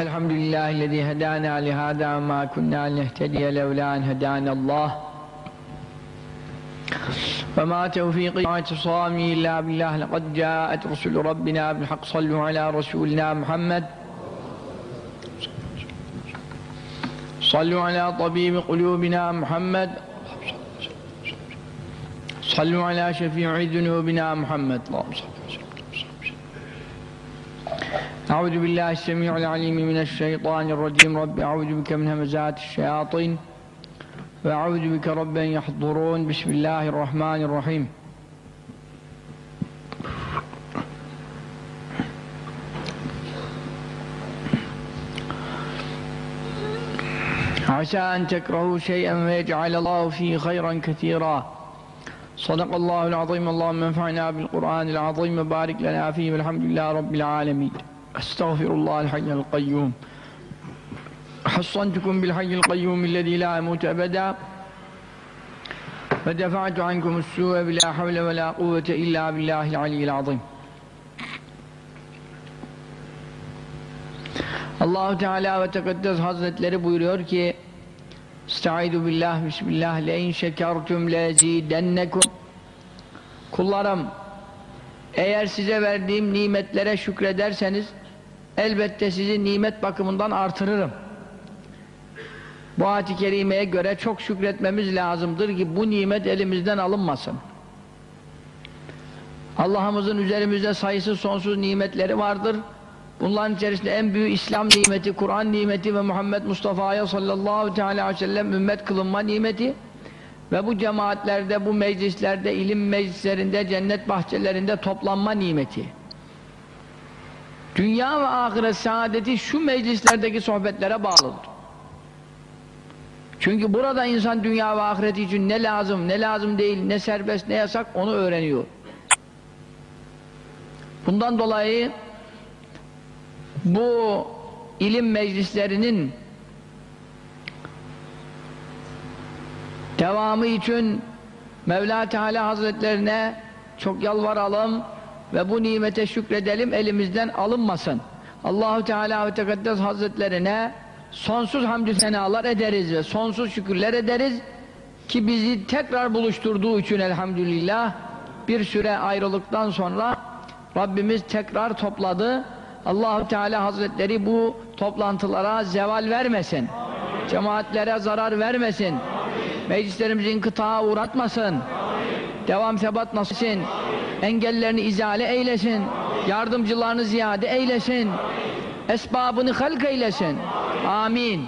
الحمد لله الذي هدانا لهذا وما كنا لنهتدي لولا أن هدانا الله. وما توفيقي واعتصامي إلا بالله لقد جاءت رسل ربنا بالحق صلوا على رسولنا محمد. صلوا على طبيب قلوبنا محمد. صلوا على شفيع ذنوبنا محمد. اللهم صل أعوذ بالله السميع العليم من الشيطان الرجيم. رب أعوذ بك من همزات الشياطين وأعوذ بك رب أن يحضرون. بسم الله الرحمن الرحيم. عسى أن تكرهوا شيئا ويجعل الله فيه خيرا كثيرا. صدق الله العظيم. اللهم انفعنا بالقرآن العظيم. وبارك لنا فيه. والحمد لله رب العالمين. استغفر الله الحي القيوم حصنتكم بالحي القيوم الذي لا يموت أبدا ودفعت عنكم السوء بلا حول ولا قوة إلا بالله العلي العظيم Allahu Teala ve Tekaddes Hazretleri buyuruyor ki Estaizu billah bismillah le in şekertum lezidennekum Kullarım eğer size verdiğim nimetlere şükrederseniz elbette sizi nimet bakımından artırırım. Bu ayet-i kerimeye göre çok şükretmemiz lazımdır ki bu nimet elimizden alınmasın. Allah'ımızın üzerimizde sayısız sonsuz nimetleri vardır. Bunların içerisinde en büyük İslam nimeti, Kur'an nimeti ve Muhammed Mustafa'ya sallallahu teala aleyhi ve sellem ümmet kılınma nimeti ve bu cemaatlerde, bu meclislerde, ilim meclislerinde, cennet bahçelerinde toplanma nimeti. Dünya ve ahiret saadeti şu meclislerdeki sohbetlere bağlıdır. Çünkü burada insan dünya ve ahiret için ne lazım, ne lazım değil, ne serbest, ne yasak onu öğreniyor. Bundan dolayı bu ilim meclislerinin devamı için Mevla Teala Hazretlerine çok yalvaralım ve bu nimete şükredelim elimizden alınmasın. Allahu Teala ve Tekaddes Hazretlerine sonsuz hamdü senalar ederiz ve sonsuz şükürler ederiz ki bizi tekrar buluşturduğu için elhamdülillah bir süre ayrılıktan sonra Rabbimiz tekrar topladı. Allahu Teala Hazretleri bu toplantılara zeval vermesin. Amin. Cemaatlere zarar vermesin. Amin. Meclislerimizi inkıtağa uğratmasın. Amin. Devam sebat nasıl Engellerini izale eylesin. Yardımcılarını ziyade eylesin. Esbabını halk eylesin. Amin.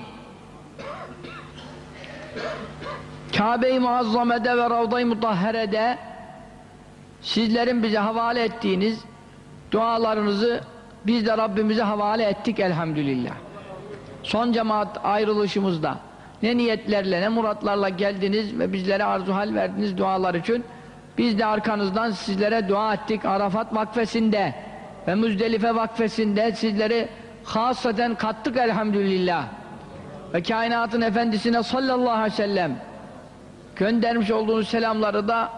Kabe-i Muazzamede ve Ravda-i Mutahhere'de sizlerin bize havale ettiğiniz dualarınızı biz de Rabbimize havale ettik elhamdülillah. Son cemaat ayrılışımızda ne niyetlerle ne muratlarla geldiniz ve bizlere arzu hal verdiniz dualar için biz de arkanızdan sizlere dua ettik. Arafat vakfesinde ve Müzdelife vakfesinde sizleri hasaten kattık elhamdülillah. Ve kainatın efendisine sallallahu aleyhi ve sellem göndermiş olduğunuz selamları da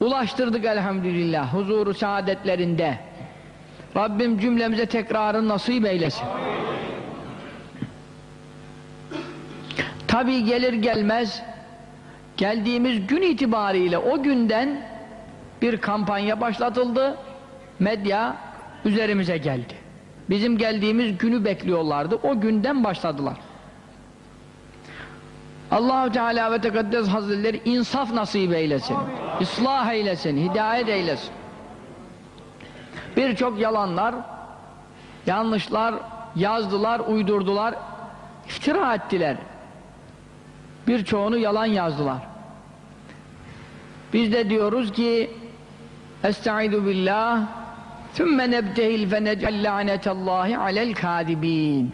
ulaştırdık elhamdülillah huzuru saadetlerinde. Rabbim cümlemize tekrarın nasip eylesin. Tabi gelir gelmez geldiğimiz gün itibariyle o günden bir kampanya başlatıldı. Medya üzerimize geldi. Bizim geldiğimiz günü bekliyorlardı. O günden başladılar. Allahu Teala ve Tekaddes Hazretleri insaf nasip eylesin. Islah eylesin, hidayet eylesin. Birçok yalanlar, yanlışlar yazdılar, uydurdular, iftira ettiler. Birçoğunu yalan yazdılar. Biz de diyoruz ki Estaizu billah Thümme nebtehil fe nec'al lanetallahi alel kadibin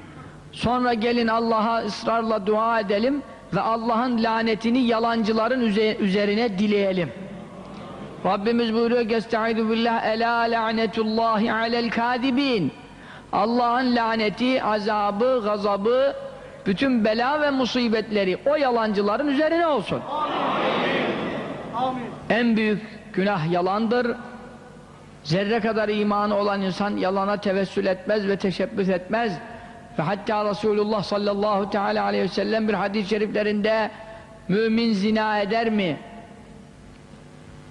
Sonra gelin Allah'a ısrarla dua edelim ve Allah'ın lanetini yalancıların üzerine dileyelim. Rabbimiz buyuruyor ki Estaizu billah Ela lanetullahi alel kadibin Allah'ın laneti, azabı, gazabı bütün bela ve musibetleri o yalancıların üzerine olsun. Amin. En büyük günah yalandır. Zerre kadar imanı olan insan yalana tevessül etmez ve teşebbüs etmez. ve hatta Resulullah sallallahu teala aleyhi ve sellem bir hadis-i şeriflerinde mümin zina eder mi?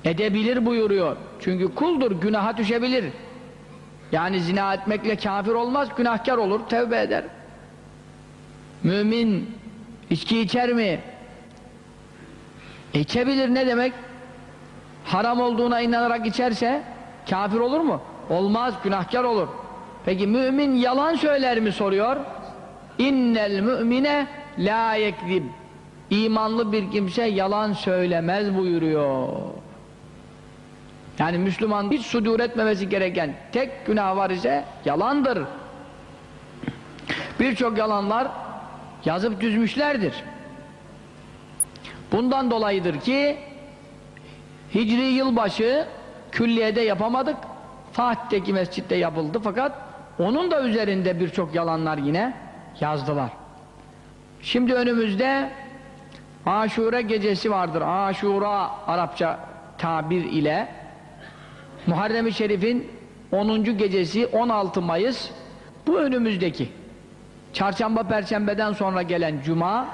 Edebilir buyuruyor. Çünkü kuldur, günaha düşebilir. Yani zina etmekle kafir olmaz, günahkar olur, tevbe eder. Mümin içki içer mi? İçebilir ne demek? Haram olduğuna inanarak içerse kafir olur mu? Olmaz, günahkar olur. Peki mümin yalan söyler mi soruyor? İnnel mümine la yekzib. İmanlı bir kimse yalan söylemez buyuruyor. Yani Müslüman hiç sudur etmemesi gereken tek günah var ise yalandır. Birçok yalanlar yazıp düzmüşlerdir. Bundan dolayıdır ki Hicri yılbaşı külliyede yapamadık. Fatih'teki mescitte yapıldı fakat onun da üzerinde birçok yalanlar yine yazdılar. Şimdi önümüzde Aşure gecesi vardır. Aşura Arapça tabir ile Muharrem-i Şerif'in 10. gecesi 16 Mayıs bu önümüzdeki Çarşamba Perşembe'den sonra gelen Cuma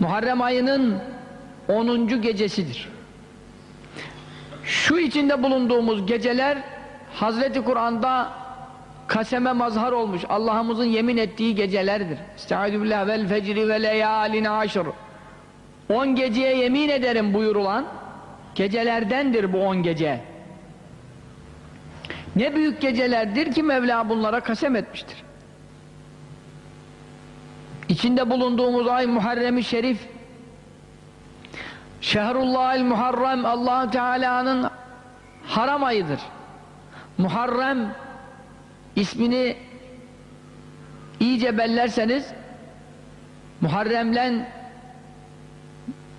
Muharrem ayının 10. gecesidir. Şu içinde bulunduğumuz geceler Hazreti Kur'an'da kaseme mazhar olmuş. Allah'ımızın yemin ettiği gecelerdir. Estaizu vel fecri ve leyalin aşır. 10 geceye yemin ederim buyurulan gecelerdendir bu 10 gece. Ne büyük gecelerdir ki Mevla bunlara kasem etmiştir. İçinde bulunduğumuz ay Muharrem-i Şerif Şehrullahil Muharrem allah Teala'nın haram ayıdır. Muharrem ismini iyice bellerseniz Muharremlen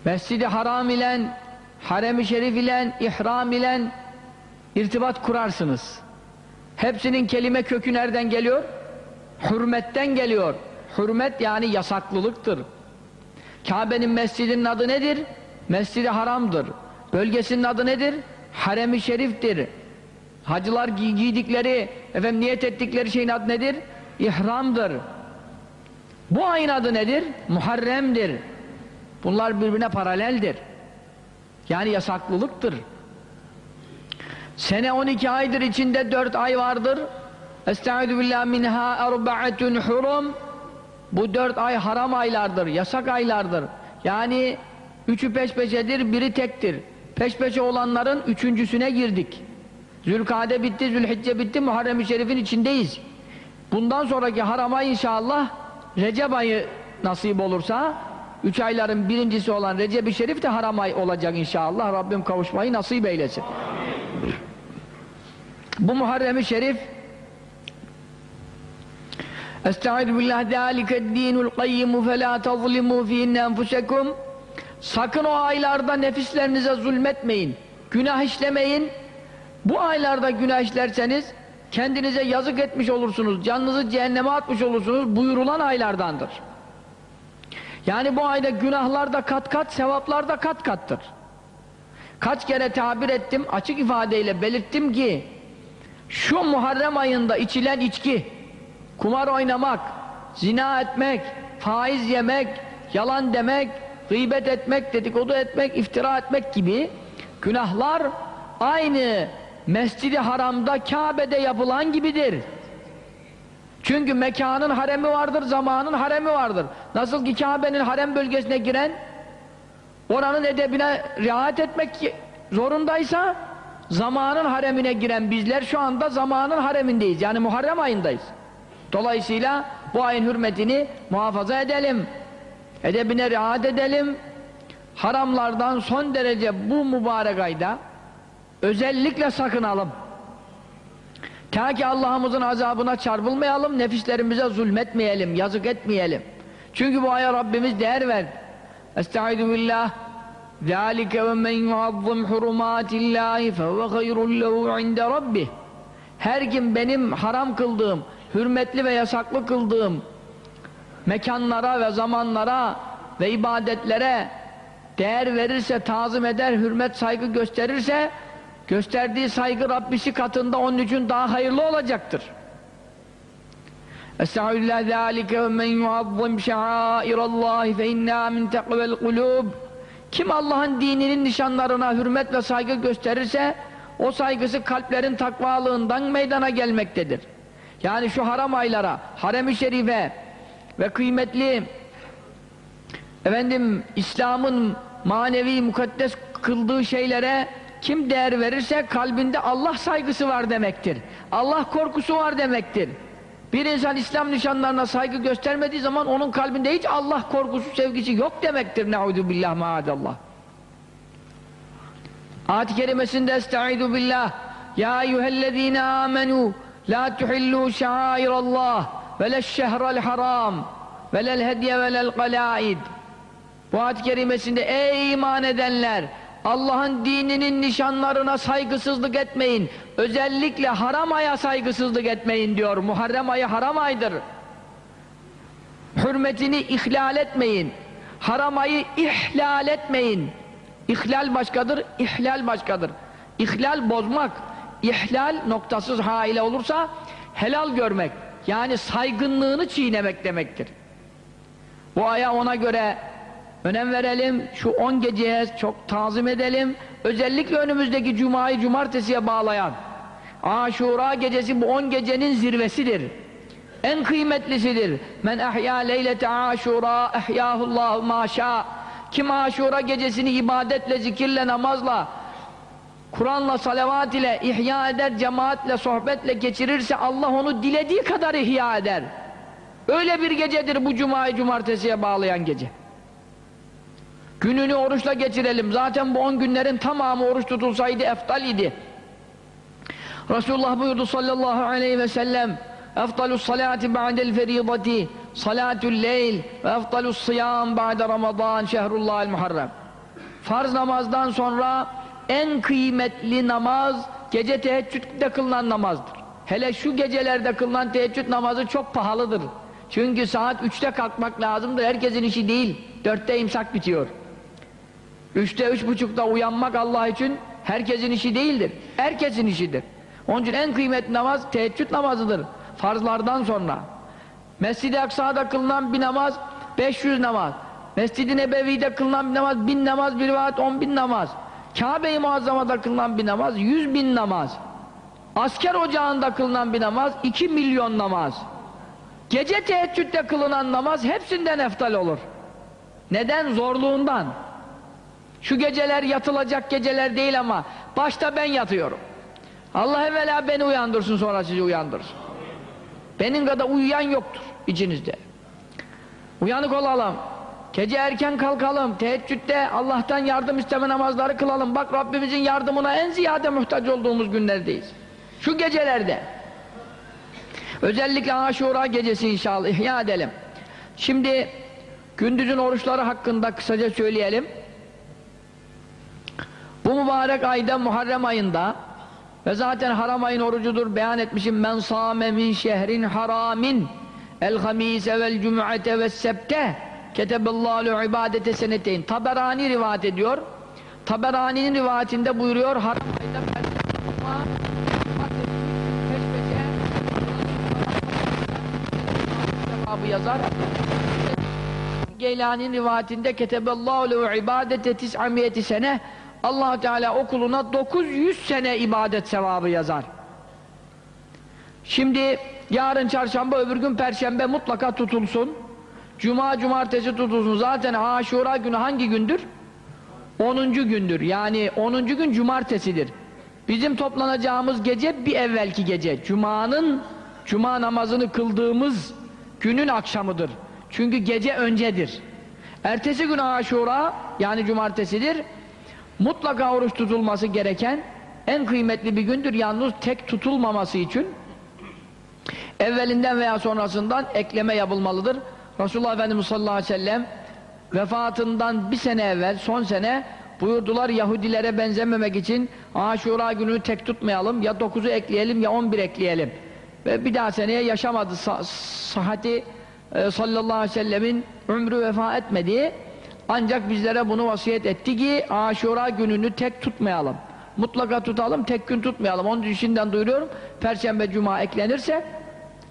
Mescid-i Haram ile Harem-i Şerif ile ihram ile irtibat kurarsınız. Hepsinin kelime kökü nereden geliyor? Hürmetten geliyor. Hürmet yani yasaklılıktır. Kabe'nin mescidinin adı nedir? Mescid-i Haram'dır. Bölgesinin adı nedir? Harem-i Şerif'tir. Hacılar giy giydikleri, efendim niyet ettikleri şeyin adı nedir? İhramdır. Bu ayın adı nedir? Muharrem'dir. Bunlar birbirine paraleldir. Yani yasaklılıktır. Sene 12 aydır içinde 4 ay vardır. Estaizu billah minha erba'etun hurum. Bu 4 ay haram aylardır, yasak aylardır. Yani üçü peş peşedir, biri tektir. Peş peşe olanların üçüncüsüne girdik. Zülkade bitti, Zülhicce bitti, Muharrem-i Şerif'in içindeyiz. Bundan sonraki haram ay inşallah Recep ayı nasip olursa üç ayların birincisi olan Recep-i Şerif de haram ay olacak inşallah. Rabbim kavuşmayı nasip eylesin. Bu Muharrem-i Şerif Estaizu billah zâliket dînul kayyimû felâ tazlimû fîhinne enfusekum Sakın o aylarda nefislerinize zulmetmeyin. Günah işlemeyin. Bu aylarda günah işlerseniz kendinize yazık etmiş olursunuz. Canınızı cehenneme atmış olursunuz. Buyurulan aylardandır. Yani bu ayda günahlar da kat kat, sevaplar da kat kattır. Kaç kere tabir ettim, açık ifadeyle belirttim ki şu Muharrem ayında içilen içki, kumar oynamak, zina etmek, faiz yemek, yalan demek, gıybet etmek, dedikodu etmek, iftira etmek gibi günahlar aynı Mescid-i Haram'da Kabe'de yapılan gibidir. Çünkü mekanın haremi vardır, zamanın haremi vardır. Nasıl ki Kabe'nin harem bölgesine giren oranın edebine riayet etmek zorundaysa zamanın haremine giren bizler şu anda zamanın haremindeyiz. Yani Muharrem ayındayız. Dolayısıyla bu ayın hürmetini muhafaza edelim. Edebine riayet edelim. Haramlardan son derece bu mübarek ayda özellikle sakınalım. Ta ki Allah'ımızın azabına çarpılmayalım, nefislerimize zulmetmeyelim, yazık etmeyelim. Çünkü bu aya Rabbimiz değer verdi. Estaizu billah ذَٰلِكَ وَمَنْ يُعَظِّمْ حُرُمَاتِ اللّٰهِ فَهُوَ خَيْرٌ لَهُ عِنْدَ رَبِّهِ Her kim benim haram kıldığım, hürmetli ve yasaklı kıldığım mekanlara ve zamanlara ve ibadetlere değer verirse, tazım eder, hürmet, saygı gösterirse gösterdiği saygı Rabbisi katında onun için daha hayırlı olacaktır. Estağfirullah zâlike ve men yuazzim şa'airallâhi fe innâ min tekvel kulûb Kim Allah'ın dininin nişanlarına hürmet ve saygı gösterirse o saygısı kalplerin takvalığından meydana gelmektedir. Yani şu haram aylara, harem-i şerife ve kıymetli efendim İslam'ın manevi mukaddes kıldığı şeylere kim değer verirse kalbinde Allah saygısı var demektir. Allah korkusu var demektir. Bir insan İslam nişanlarına saygı göstermediği zaman onun kalbinde hiç Allah korkusu, sevgisi yok demektir. Nauzu billah maadallah. Ayet-i kerimesinde billah Ya eyyühellezine amenu la tuhillu şairallah ve leşşehrel haram ve lel hediye ve lel galaid Bu ayet-i kerimesinde ey iman edenler Allah'ın dininin nişanlarına saygısızlık etmeyin. Özellikle haram aya saygısızlık etmeyin diyor. Muharrem ayı haram aydır. Hürmetini ihlal etmeyin. Haram ayı ihlal etmeyin. İhlal başkadır, ihlal başkadır. İhlal bozmak, ihlal noktasız ha ile olursa helal görmek. Yani saygınlığını çiğnemek demektir. Bu aya ona göre önem verelim, şu on geceye çok tazim edelim. Özellikle önümüzdeki cumayı cumartesiye bağlayan Aşura gecesi bu on gecenin zirvesidir. En kıymetlisidir. Men ahya leylete aşura ehyahullahu maşa. Kim aşura gecesini ibadetle, zikirle, namazla, Kur'an'la, salavat ile ihya eder, cemaatle, sohbetle geçirirse Allah onu dilediği kadar ihya eder. Öyle bir gecedir bu cumayı cumartesiye bağlayan gece. Gününü oruçla geçirelim. Zaten bu on günlerin tamamı oruç tutulsaydı eftal idi. Resulullah buyurdu sallallahu aleyhi ve sellem Eftalus salati ba'del feridati Salatul leyl ve eftalus sıyam ba'de ramazan şehrullahil muharrem Farz namazdan sonra en kıymetli namaz gece teheccüde kılınan namazdır. Hele şu gecelerde kılınan teheccüd namazı çok pahalıdır. Çünkü saat üçte kalkmak lazımdır. Herkesin işi değil. Dörtte imsak bitiyor. Üçte, üç buçukta uyanmak Allah için herkesin işi değildir. Herkesin işidir. Onun için en kıymetli namaz teheccüd namazıdır. Farzlardan sonra. Mescid-i Aksa'da kılınan bir namaz 500 namaz. Mescid-i Nebevi'de kılınan bir namaz 1000 namaz, bir rivayet 10 bin namaz. Kabe-i Muazzama'da kılınan bir namaz 100 bin namaz. Asker ocağında kılınan bir namaz 2 milyon namaz. Gece teheccüde kılınan namaz hepsinden eftal olur. Neden? Zorluğundan. Şu geceler yatılacak geceler değil ama başta ben yatıyorum. Allah evvela beni uyandırsın sonra sizi uyandırsın. Benim kadar uyuyan yoktur içinizde. Uyanık olalım. Gece erken kalkalım. Teheccüde Allah'tan yardım isteme namazları kılalım. Bak Rabbimizin yardımına en ziyade muhtaç olduğumuz günlerdeyiz. Şu gecelerde. Özellikle Aşura gecesi inşallah ihya edelim. Şimdi gündüzün oruçları hakkında kısaca söyleyelim. Bu mübarek ayda Muharrem ayında ve zaten haram ayın orucudur beyan etmişim men sâme min şehrin haramin el hamise vel cum'ate ve sebte keteballahu ibadete seneteyn Taberani rivayet ediyor Taberani'nin rivayetinde buyuruyor haram ayda cevabı yazar Geylani'nin rivayetinde keteballahu lehu ibadete tis'amiyeti sene allah Teala okuluna 900 sene ibadet sevabı yazar. Şimdi yarın çarşamba öbür gün perşembe mutlaka tutulsun. Cuma cumartesi tutulsun. Zaten aşura günü hangi gündür? 10. gündür. Yani 10. gün cumartesidir. Bizim toplanacağımız gece bir evvelki gece. Cuma'nın cuma namazını kıldığımız günün akşamıdır. Çünkü gece öncedir. Ertesi gün aşura yani cumartesidir mutlaka oruç tutulması gereken en kıymetli bir gündür yalnız tek tutulmaması için evvelinden veya sonrasından ekleme yapılmalıdır Resulullah Efendimiz sallallahu aleyhi ve sellem vefatından bir sene evvel son sene buyurdular Yahudilere benzememek için Aşura günü tek tutmayalım ya 9'u ekleyelim ya 11 ekleyelim ve bir daha seneye yaşamadı Sa sahati e, sallallahu aleyhi ve sellemin ömrü vefa etmedi ancak bizlere bunu vasiyet etti ki Aşura gününü tek tutmayalım. mutlaka tutalım, tek gün tutmayalım. Onun için şimdiden duyuruyorum. Perşembe, cuma eklenirse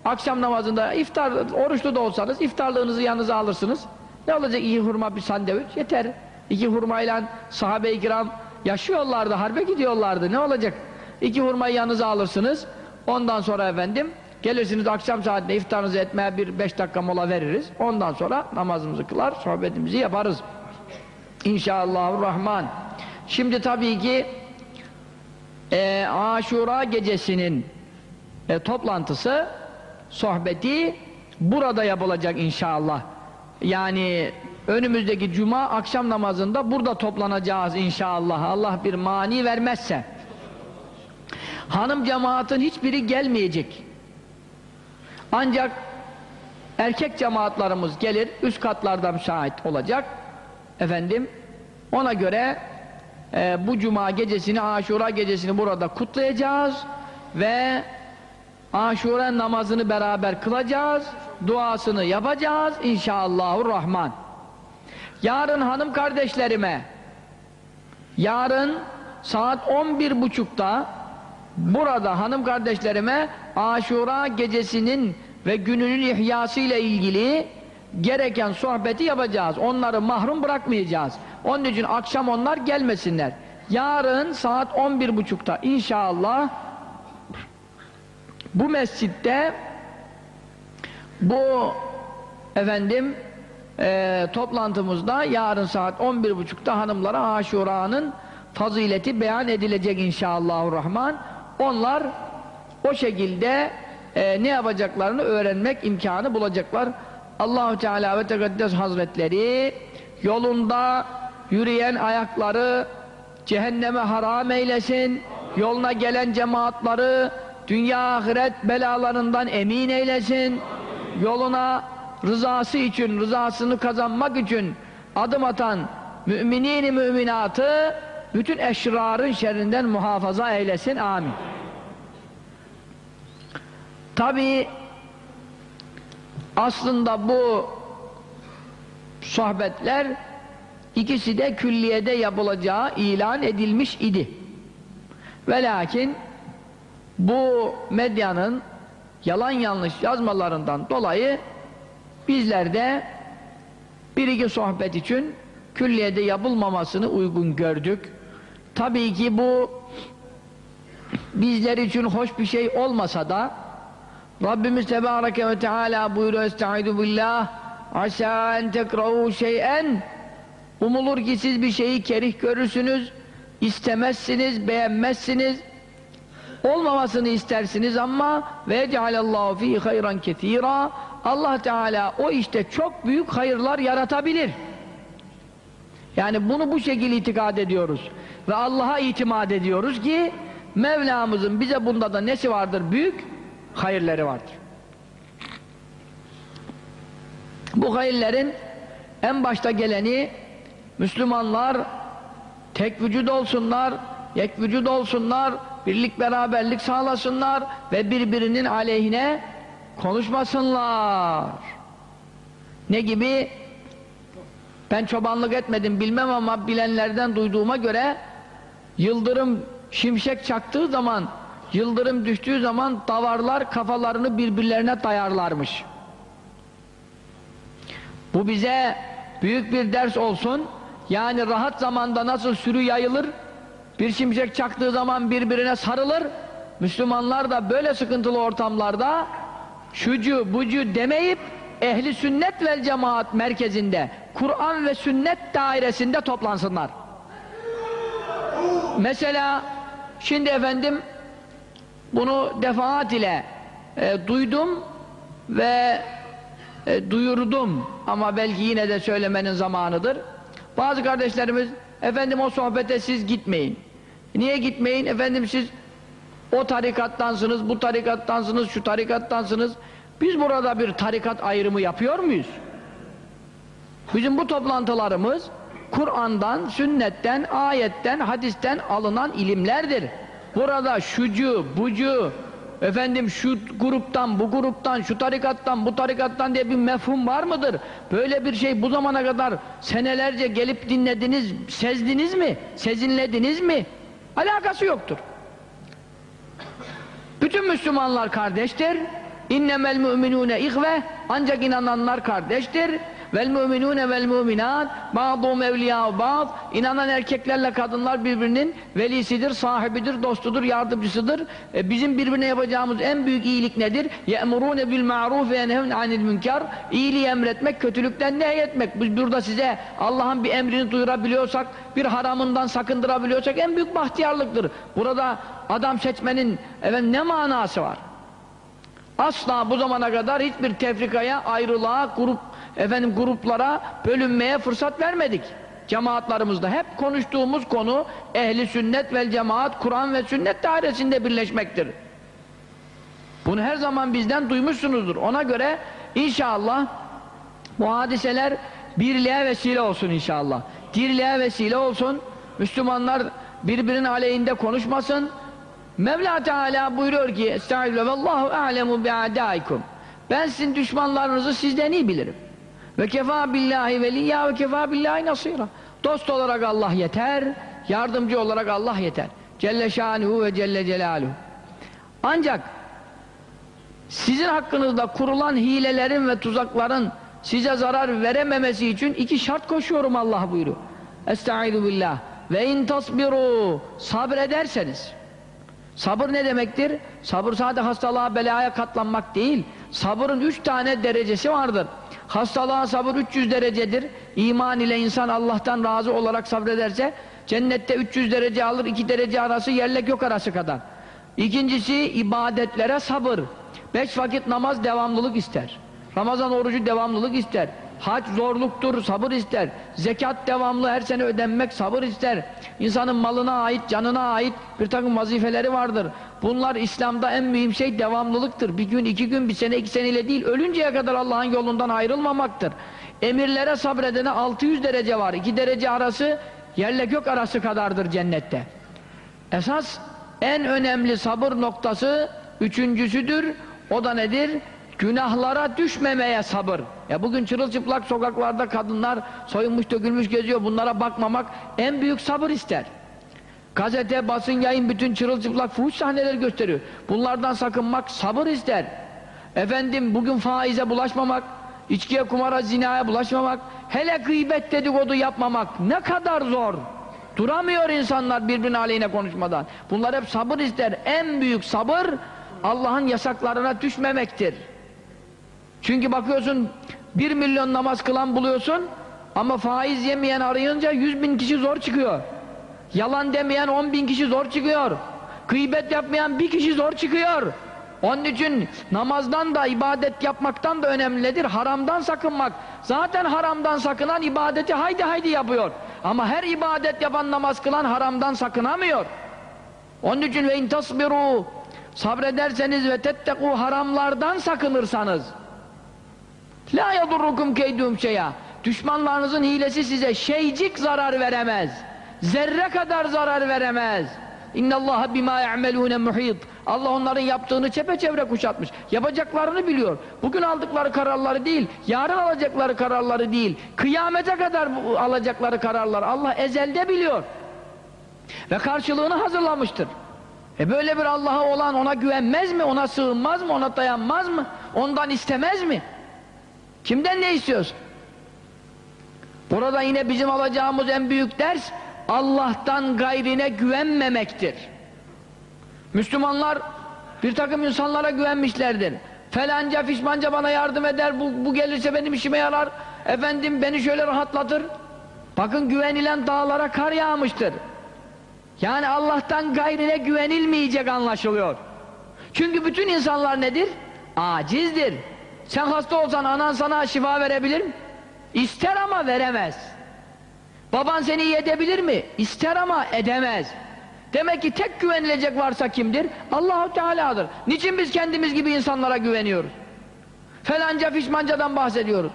akşam namazında iftar, oruçlu da olsanız iftarlığınızı yanınıza alırsınız. Ne olacak iki hurma bir sandviç yeter. İki hurmayla sahabe-i kiram yaşıyorlardı, harbe gidiyorlardı. Ne olacak? İki hurmayı yanınıza alırsınız. Ondan sonra efendim gelirsiniz akşam saatinde iftarınızı etmeye bir beş dakika mola veririz. Ondan sonra namazımızı kılar, sohbetimizi yaparız. İnşallahurrahman. Şimdi tabii ki e, Aşura gecesinin e, toplantısı, sohbeti burada yapılacak inşallah. Yani önümüzdeki cuma akşam namazında burada toplanacağız inşallah. Allah bir mani vermezse. Hanım cemaatin hiçbiri gelmeyecek. Ancak erkek cemaatlarımız gelir, üst katlarda müsait olacak. Efendim, ona göre e, bu cuma gecesini, aşura gecesini burada kutlayacağız ve aşura namazını beraber kılacağız, duasını yapacağız inşallahurrahman. Yarın hanım kardeşlerime, yarın saat on bir buçukta burada hanım kardeşlerime aşura gecesinin ve gününün ihyası ile ilgili gereken sohbeti yapacağız. Onları mahrum bırakmayacağız. Onun için akşam onlar gelmesinler. Yarın saat 11.30'da inşallah bu mescitte bu efendim e, toplantımızda yarın saat 11.30'da hanımlara Aşura'nın fazileti beyan edilecek inşallahurrahman. Onlar o şekilde e, ne yapacaklarını öğrenmek imkanı bulacaklar. Allahu Teala ve Tekaddes Hazretleri yolunda yürüyen ayakları cehenneme haram eylesin. Yoluna gelen cemaatları dünya ahiret belalarından emin eylesin. Yoluna rızası için, rızasını kazanmak için adım atan müminin müminatı bütün eşrarın şerrinden muhafaza eylesin. Amin. Tabi aslında bu sohbetler ikisi de külliyede yapılacağı ilan edilmiş idi. Ve lakin bu medyanın yalan yanlış yazmalarından dolayı bizler de bir iki sohbet için külliyede yapılmamasını uygun gördük. Tabii ki bu bizler için hoş bir şey olmasa da Rabbimiz Tebareke ve Teala buyuruyor Estaizu billah Asa en tekrahu şeyen Umulur ki siz bir şeyi kerih görürsünüz istemezsiniz, beğenmezsiniz olmamasını istersiniz ama ve cealallahu fi hayran ketira Allah Teala o işte çok büyük hayırlar yaratabilir. Yani bunu bu şekilde itikad ediyoruz. Ve Allah'a itimat ediyoruz ki Mevlamızın bize bunda da nesi vardır? Büyük hayırları vardır. Bu hayırlerin en başta geleni Müslümanlar tek vücut olsunlar, yek vücut olsunlar, birlik beraberlik sağlasınlar ve birbirinin aleyhine konuşmasınlar. Ne gibi? Ben çobanlık etmedim bilmem ama bilenlerden duyduğuma göre yıldırım şimşek çaktığı zaman yıldırım düştüğü zaman davarlar kafalarını birbirlerine dayarlarmış. Bu bize büyük bir ders olsun. Yani rahat zamanda nasıl sürü yayılır, bir şimşek çaktığı zaman birbirine sarılır. Müslümanlar da böyle sıkıntılı ortamlarda şucu bucu demeyip ehli sünnet vel cemaat merkezinde Kur'an ve sünnet dairesinde toplansınlar. Mesela şimdi efendim bunu defaat ile e, duydum ve e, duyurdum ama belki yine de söylemenin zamanıdır. Bazı kardeşlerimiz efendim o sohbete siz gitmeyin. Niye gitmeyin? Efendim siz o tarikattansınız, bu tarikattansınız, şu tarikattansınız. Biz burada bir tarikat ayrımı yapıyor muyuz? Bizim bu toplantılarımız Kur'an'dan, sünnetten, ayetten, hadisten alınan ilimlerdir. Burada şucu, bucu, efendim şu gruptan, bu gruptan, şu tarikattan, bu tarikattan diye bir mefhum var mıdır? Böyle bir şey bu zamana kadar senelerce gelip dinlediniz, sezdiniz mi? Sezinlediniz mi? Alakası yoktur. Bütün Müslümanlar kardeştir. İnnemel müminune ihve ancak inananlar kardeştir. Vel müminune vel müminat ba'dum evliya ba'd inanan erkeklerle kadınlar birbirinin velisidir, sahibidir, dostudur, yardımcısıdır. E, bizim birbirine yapacağımız en büyük iyilik nedir? Ye'murune bil ma'ruf ve yenhevne anil münker. İyiliği emretmek, kötülükten nehyetmek. Biz burada size Allah'ın bir emrini duyurabiliyorsak, bir haramından sakındırabiliyorsak en büyük bahtiyarlıktır. Burada adam seçmenin efendim, ne manası var? Asla bu zamana kadar hiçbir tefrikaya, ayrılığa, grup efendim gruplara bölünmeye fırsat vermedik. Cemaatlarımızda hep konuştuğumuz konu ehli sünnet vel cemaat, Kur'an ve sünnet dairesinde birleşmektir. Bunu her zaman bizden duymuşsunuzdur. Ona göre inşallah bu hadiseler birliğe vesile olsun inşallah. Dirliğe vesile olsun. Müslümanlar birbirinin aleyhinde konuşmasın. Mevla Teala buyuruyor ki Estağfirullah Vallahu a'lemu bi'adaikum Ben sizin düşmanlarınızı sizden iyi bilirim. Ve kefa billahi veliyya ve kefa billahi nasira. Dost olarak Allah yeter, yardımcı olarak Allah yeter. Celle şanuhu ve celle celaluhu. Ancak sizin hakkınızda kurulan hilelerin ve tuzakların size zarar verememesi için iki şart koşuyorum Allah buyuruyor. Estaizu billah. Ve in tasbiru sabrederseniz. Sabır ne demektir? Sabır sadece hastalığa, belaya katlanmak değil. Sabırın üç tane derecesi vardır. Hastalığa sabır 300 derecedir. İman ile insan Allah'tan razı olarak sabrederse cennette 300 derece alır, iki derece arası yerle gök arası kadar. İkincisi ibadetlere sabır. Beş vakit namaz devamlılık ister. Ramazan orucu devamlılık ister. Hac zorluktur, sabır ister. Zekat devamlı her sene ödenmek sabır ister. İnsanın malına ait, canına ait bir takım vazifeleri vardır. Bunlar İslam'da en mühim şey devamlılıktır. Bir gün, iki gün, bir sene, iki seneyle değil, ölünceye kadar Allah'ın yolundan ayrılmamaktır. Emirlere sabredene 600 derece var. İki derece arası yerle gök arası kadardır cennette. Esas en önemli sabır noktası üçüncüsüdür. O da nedir? Günahlara düşmemeye sabır. Ya bugün çırılçıplak sokaklarda kadınlar soyunmuş dökülmüş geziyor. Bunlara bakmamak en büyük sabır ister. Gazete, basın, yayın bütün çırılçıplak fuhuş sahneleri gösteriyor. Bunlardan sakınmak sabır ister. Efendim bugün faize bulaşmamak, içkiye, kumara, zinaya bulaşmamak, hele gıybet dedikodu yapmamak ne kadar zor. Duramıyor insanlar birbirine aleyhine konuşmadan. Bunlar hep sabır ister. En büyük sabır Allah'ın yasaklarına düşmemektir. Çünkü bakıyorsun bir milyon namaz kılan buluyorsun ama faiz yemeyen arayınca yüz bin kişi zor çıkıyor. Yalan demeyen on bin kişi zor çıkıyor. Gıybet yapmayan bir kişi zor çıkıyor. Onun için namazdan da ibadet yapmaktan da önemlidir. Haramdan sakınmak. Zaten haramdan sakınan ibadeti haydi haydi yapıyor. Ama her ibadet yapan namaz kılan haramdan sakınamıyor. Onun için ve intasbiru sabrederseniz ve tetteku haramlardan sakınırsanız la yadurrukum keydum şeya düşmanlarınızın hilesi size şeycik zarar veremez zerre kadar zarar veremez innallaha bima ya'melune muhit Allah onların yaptığını çepeçevre kuşatmış yapacaklarını biliyor bugün aldıkları kararları değil yarın alacakları kararları değil kıyamete kadar alacakları kararlar Allah ezelde biliyor ve karşılığını hazırlamıştır e böyle bir Allah'a olan ona güvenmez mi? Ona sığınmaz mı? Ona dayanmaz mı? Ondan istemez mi? Kimden ne istiyorsun? Burada yine bizim alacağımız en büyük ders Allah'tan gayrine güvenmemektir. Müslümanlar bir takım insanlara güvenmişlerdir. Felanca fişmanca bana yardım eder, bu, bu gelirse benim işime yarar, efendim beni şöyle rahatlatır. Bakın güvenilen dağlara kar yağmıştır. Yani Allah'tan gayrine güvenilmeyecek anlaşılıyor. Çünkü bütün insanlar nedir? Acizdir. Sen hasta olsan anan sana şifa verebilir mi? İster ama veremez. Baban seni iyi edebilir mi? İster ama edemez. Demek ki tek güvenilecek varsa kimdir? Allahu Teala'dır. Niçin biz kendimiz gibi insanlara güveniyoruz? Felanca fişmancadan bahsediyoruz.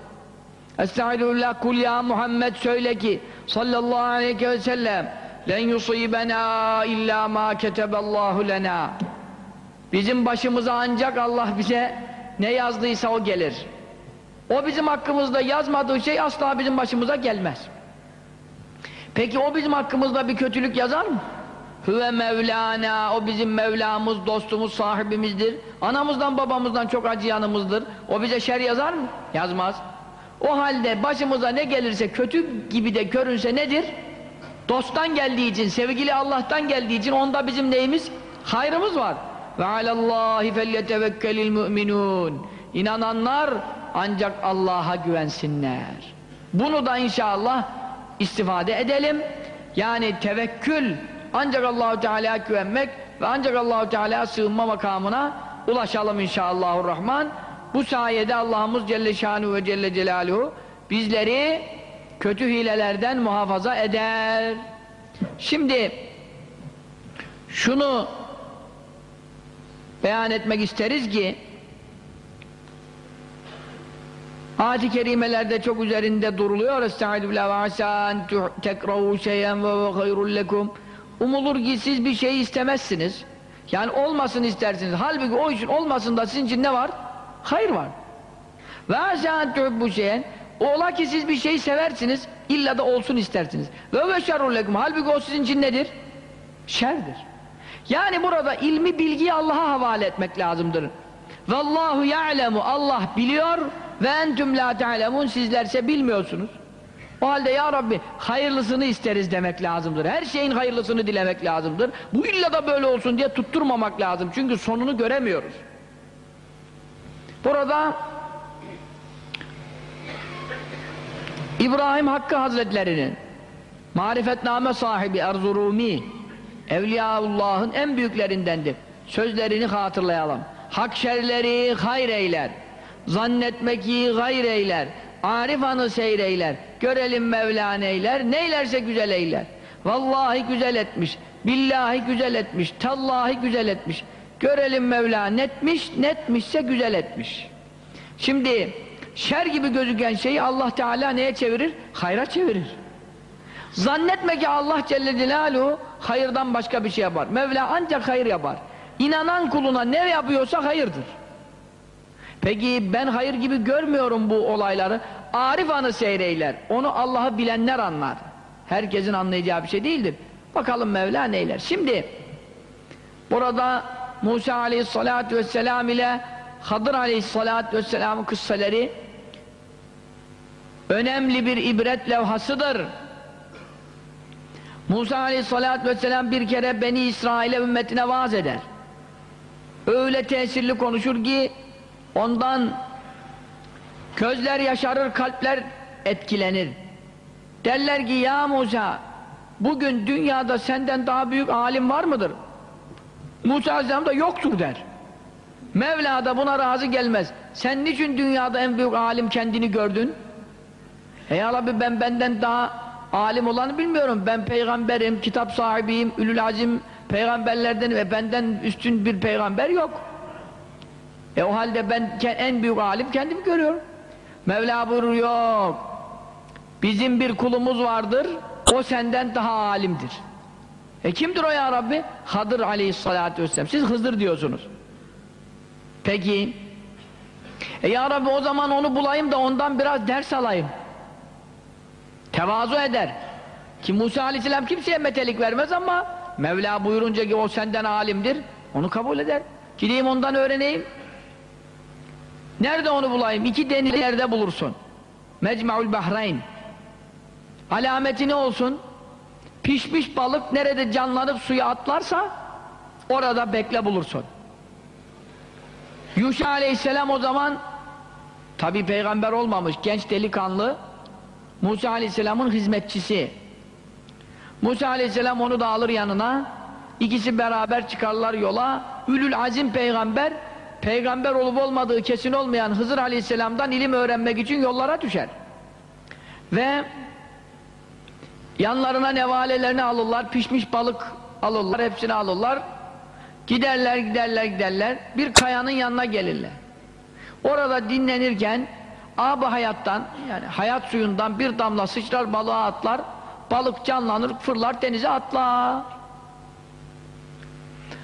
Estağfirullah kul ya Muhammed söyle ki sallallahu aleyhi ve sellem len yusibena illa ma keteballahu lena bizim başımıza ancak Allah bize ne yazdıysa o gelir o bizim hakkımızda yazmadığı şey asla bizim başımıza gelmez peki o bizim hakkımızda bir kötülük yazar mı? Hüve Mevlana, o bizim Mevlamız, dostumuz, sahibimizdir. Anamızdan babamızdan çok acıyanımızdır. O bize şer yazar mı? Yazmaz. O halde başımıza ne gelirse kötü gibi de görünse nedir? Dosttan geldiği için, sevgili Allah'tan geldiği için onda bizim neyimiz? Hayrımız var. Ve alallahi felyetevekkelil müminun. İnananlar ancak Allah'a güvensinler. Bunu da inşallah istifade edelim. Yani tevekkül ancak Allahu Teala'ya güvenmek ve ancak Allahu Teala'ya sığınma makamına ulaşalım inşallahurrahman. Bu sayede Allah'ımız Celle Şanu ve Celle Celaluhu bizleri kötü hilelerden muhafaza eder. Şimdi şunu beyan etmek isteriz ki Ayet-i kerimelerde çok üzerinde duruluyor. Estaizu billah ve asan tekrahu şeyen ve hayrul lekum. Umulur ki siz bir şey istemezsiniz. Yani olmasın istersiniz. Halbuki o için olmasın da sizin için ne var? Hayır var. Ve asan bu şeyen Ola ki siz bir şey seversiniz, illa da olsun istersiniz. Ve ve şerrul lekum. Halbuki o sizin için nedir? Şerdir. Yani burada ilmi bilgiyi Allah'a havale etmek lazımdır. Vallahu ya'lemu. Allah biliyor ve entüm la ta'lemun. Sizlerse bilmiyorsunuz. O halde ya Rabbi hayırlısını isteriz demek lazımdır. Her şeyin hayırlısını dilemek lazımdır. Bu illa da böyle olsun diye tutturmamak lazım. Çünkü sonunu göremiyoruz. Burada İbrahim Hakkı Hazretleri'nin marifetname sahibi Erzurumi Evliyaullah'ın en büyüklerindendir. Sözlerini hatırlayalım. Hak şerleri eyler. Zannetmek iyi gayr eyler. Arif anı seyreyler. Görelim Mevla neyler. Neylerse güzel eyler. Vallahi güzel etmiş. Billahi güzel etmiş. Tallahi güzel etmiş. Görelim Mevla netmiş. Netmişse güzel etmiş. Şimdi şer gibi gözüken şeyi Allah Teala neye çevirir? Hayra çevirir. Zannetme ki Allah Celle Celaluhu hayırdan başka bir şey yapar. Mevla ancak hayır yapar. İnanan kuluna ne yapıyorsa hayırdır. Peki ben hayır gibi görmüyorum bu olayları. Arif anı seyreyler. Onu Allah'ı bilenler anlar. Herkesin anlayacağı bir şey değildir. Bakalım Mevla neyler. Şimdi burada Musa aleyhissalatü vesselam ile Hadır aleyhissalatü vesselamın kıssaları önemli bir ibret levhasıdır. Musa aleyhissalatü vesselam bir kere Beni İsrail'e ümmetine vaaz eder. Öyle tesirli konuşur ki ondan gözler yaşarır, kalpler etkilenir. Derler ki ya Musa bugün dünyada senden daha büyük alim var mıdır? Musa aleyhisselam da yoktur der. Mevla da buna razı gelmez. Sen niçin dünyada en büyük alim kendini gördün? E ya Rabbi ben benden daha alim olanı bilmiyorum. Ben peygamberim, kitap sahibiyim, ülül azim peygamberlerden ve benden üstün bir peygamber yok. E o halde ben en büyük alim kendimi görüyorum. Mevla buyurur yok. Bizim bir kulumuz vardır, o senden daha alimdir. E kimdir o ya Rabbi? Hadır aleyhissalatü vesselam. Siz Hızır diyorsunuz. Peki. E ya Rabbi o zaman onu bulayım da ondan biraz ders alayım. Tevazu eder. Ki Musa aleyhisselam kimseye metelik vermez ama Mevla buyurunca ki o senden alimdir. Onu kabul eder. Gideyim ondan öğreneyim. Nerede onu bulayım? İki denizlerde bulursun. Mecmu'ul Bahreyn. Alameti ne olsun? Pişmiş balık nerede canlanıp suya atlarsa orada bekle bulursun. Yuşa aleyhisselam o zaman tabi peygamber olmamış genç delikanlı Musa aleyhisselamın hizmetçisi Musa aleyhisselam onu da alır yanına ikisi beraber çıkarlar yola Ülül azim peygamber peygamber olup olmadığı kesin olmayan Hızır aleyhisselamdan ilim öğrenmek için yollara düşer ve yanlarına nevalelerini alırlar pişmiş balık alırlar hepsini alırlar Giderler giderler giderler bir kayanın yanına gelirler. Orada dinlenirken ab hayattan yani hayat suyundan bir damla sıçrar balığa atlar. Balık canlanır fırlar denize atlar.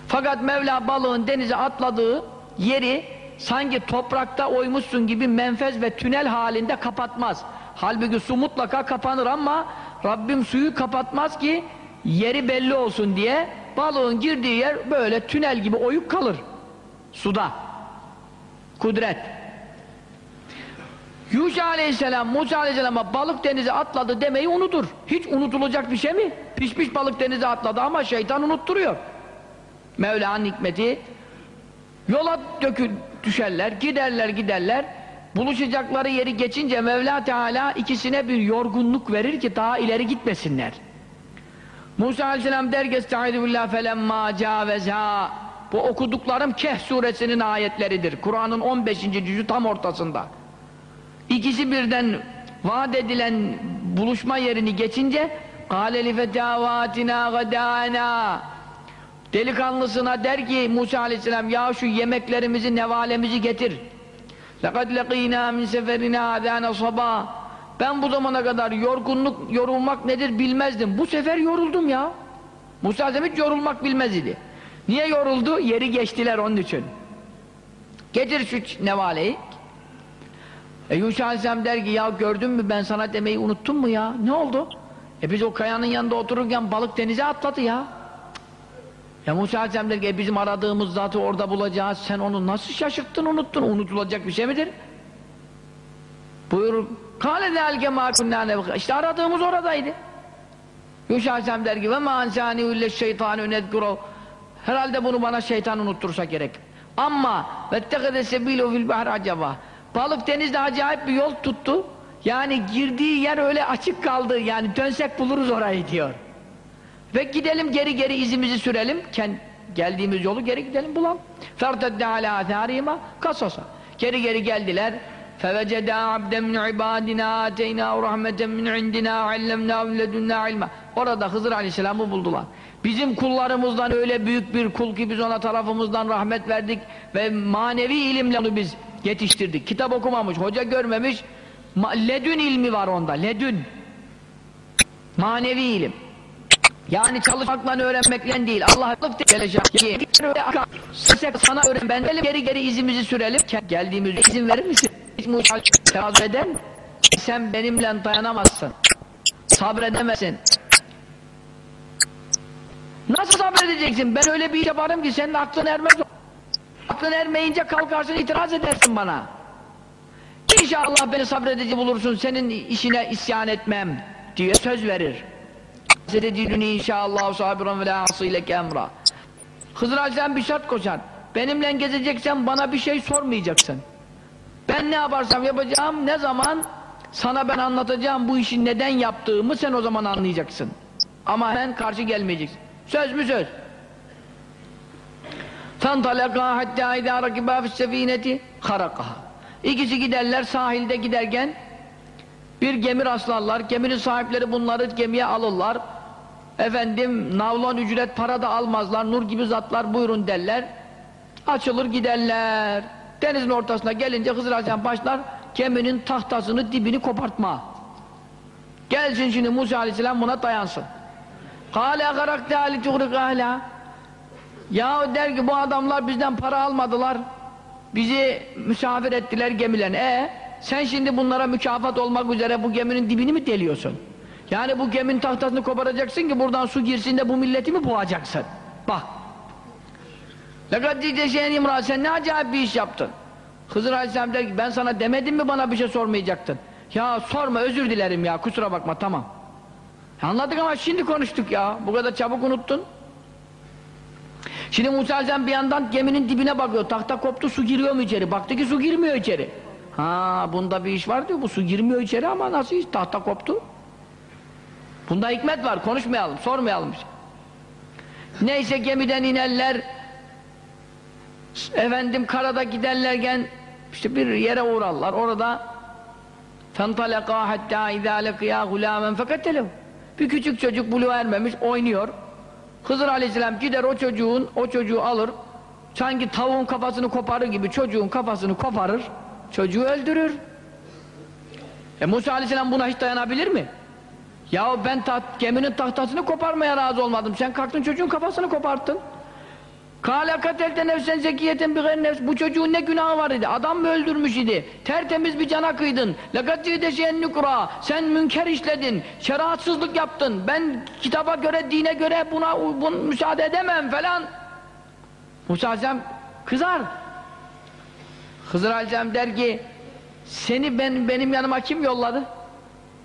Fakat Mevla balığın denize atladığı yeri sanki toprakta oymuşsun gibi menfez ve tünel halinde kapatmaz. Halbuki su mutlaka kapanır ama Rabbim suyu kapatmaz ki yeri belli olsun diye balığın girdiği yer böyle tünel gibi oyuk kalır. Suda. Kudret. Yuşa aleyhisselam Musa aleyhisselama balık denize atladı demeyi unutur. Hiç unutulacak bir şey mi? Pişmiş balık denize atladı ama şeytan unutturuyor. Mevla'nın hikmeti yola dökül düşerler, giderler giderler. Buluşacakları yeri geçince Mevla Teala ikisine bir yorgunluk verir ki daha ileri gitmesinler. Musa aleyhisselam der ki Estaizu billah felemma caveza Bu okuduklarım Kehf suresinin ayetleridir. Kur'an'ın 15. cüzü tam ortasında. İkisi birden vaat edilen buluşma yerini geçince قَالَ لِفَتَاوَاتِنَا غَدَانَا Delikanlısına der ki Musa aleyhisselam ya şu yemeklerimizi, nevalemizi getir. لَقَدْ لَقِينَا مِنْ سَفَرِنَا عَذَانَ صَبَا Ben bu zamana kadar yorgunluk, yorulmak nedir bilmezdim. Bu sefer yoruldum ya. Musa aleyhisselam hiç yorulmak bilmez idi. Niye yoruldu? Yeri geçtiler onun için. Getir şu nevaleyi. E Yuşa Aleyhisselam der ki ya gördün mü ben sana demeyi unuttun mu ya? Ne oldu? E biz o kayanın yanında otururken balık denize atladı ya. Ya Musa Aleyhisselam der ki e bizim aradığımız zatı orada bulacağız. Sen onu nasıl şaşırttın unuttun? Unutulacak bir şey midir? Buyur. Kâle zâlike mâ kunnâ nebgâ. İşte aradığımız oradaydı. Yuşa Aleyhisselam der ki ve mâ ansâni ülle şeytânü nedgurû. Herhalde bunu bana şeytan unuttursa gerek. Ama vettekede sebîlû fil bahr acaba. Balık denizde acayip bir yol tuttu. Yani girdiği yer öyle açık kaldı. Yani dönsek buluruz orayı diyor. Ve gidelim geri geri izimizi sürelim. Kend geldiğimiz yolu geri gidelim bulalım. Ferdedde ala atharihima kasasa. Geri geri geldiler. Feveceda abden min ibadina ateyna rahmeten min indina allemna ledunna ilma. Orada Hızır Aleyhisselam'ı buldular. Bizim kullarımızdan öyle büyük bir kul ki biz ona tarafımızdan rahmet verdik ve manevi ilimle onu biz yetiştirdik. Kitap okumamış, hoca görmemiş. Ledün ilmi var onda, ledün. Manevi ilim. Yani çalışmakla öğrenmekle değil. Allah alıp. Sana öğren. Ben geri geri izimizi sürelim. Geldiğimiz izin verir misin? Hiç muhal tevazu eder mi? Sen benimle dayanamazsın. Sabredemezsin. Nasıl sabredeceksin? Ben öyle bir iş yaparım ki senin aklın ermez. Aklın ermeyince kalkarsın itiraz edersin bana. İnşallah beni sabredici bulursun, senin işine isyan etmem diye söz verir. Sedeciduni inşallah sabiran ve la asileke emra. Hızır Aleyhisselam bir şart koşar. Benimle gezeceksen bana bir şey sormayacaksın. Ben ne yaparsam yapacağım ne zaman sana ben anlatacağım bu işi neden yaptığımı sen o zaman anlayacaksın. Ama hemen karşı gelmeyeceksin. Söz mü söz? فَانْطَلَقَا hatta اِذَا رَكِبَا فِي السَّف۪ينَةِ خَرَقَهَا İkisi giderler sahilde giderken bir gemi rastlarlar. Geminin sahipleri bunları gemiye alırlar. Efendim navlon ücret para da almazlar. Nur gibi zatlar buyurun derler. Açılır giderler. Denizin ortasına gelince Hızır Aleyhisselam başlar geminin tahtasını dibini kopartma. Gelsin şimdi Musa Aleyhisselam buna dayansın. Kâle garakte hâli tuğrik âlâ Ya der ki bu adamlar bizden para almadılar. Bizi misafir ettiler gemilerine. E sen şimdi bunlara mükafat olmak üzere bu geminin dibini mi deliyorsun? Yani bu geminin tahtasını koparacaksın ki buradan su girsin de bu milleti mi boğacaksın? Bak. Lekaddice şeyin imra sen ne acayip bir iş yaptın. Hızır Aleyhisselam der ki ben sana demedim mi bana bir şey sormayacaktın? Ya sorma özür dilerim ya kusura bakma tamam. Anladık ama şimdi konuştuk ya. Bu kadar çabuk unuttun. Şimdi Musa Aleyhisselam bir yandan geminin dibine bakıyor. Tahta koptu su giriyor mu içeri? Baktı ki su girmiyor içeri. Ha bunda bir iş var diyor. Bu su girmiyor içeri ama nasıl iş? Tahta koptu. Bunda hikmet var konuşmayalım sormayalım. Neyse gemiden inerler efendim karada giderlerken işte bir yere uğrarlar. Orada fentaleka hatta izâ lekiyâ hulâmen feketelev bir küçük çocuk buluğa ermemiş oynuyor. Hızır aleyhisselam gider o çocuğun o çocuğu alır. Sanki tavuğun kafasını koparır gibi çocuğun kafasını koparır çocuğu öldürür. E Musa aleyhisselam buna hiç dayanabilir mi? Ya ben taht, geminin tahtasını koparmaya razı olmadım. Sen kalktın çocuğun kafasını koparttın. Kâle katelte nefsen zekiyeten bir nefs. Bu çocuğun ne günahı var idi? Adam mı öldürmüş idi? Tertemiz bir cana kıydın. Lekad cideşeyen nükra. Sen münker işledin. Şeriatsızlık yaptın. Ben kitaba göre, dine göre buna, buna müsaade edemem falan. Musa Aleyhisselam kızar. Hızır Aleyhisselam der ki seni ben, benim yanıma kim yolladı?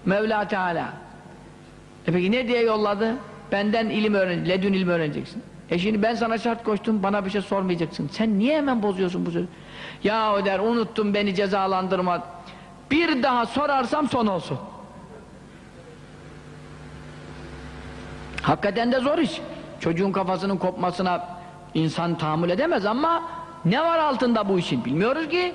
Mevla Teala. E peki ne diye yolladı? Benden ilim öğren, ledün ilim öğreneceksin. E şimdi ben sana şart koştum, bana bir şey sormayacaksın. Sen niye hemen bozuyorsun bu sözü? Ya o der, unuttum beni cezalandırma. Bir daha sorarsam son olsun. Hakikaten de zor iş. Çocuğun kafasının kopmasına insan tahammül edemez ama ne var altında bu işin bilmiyoruz ki.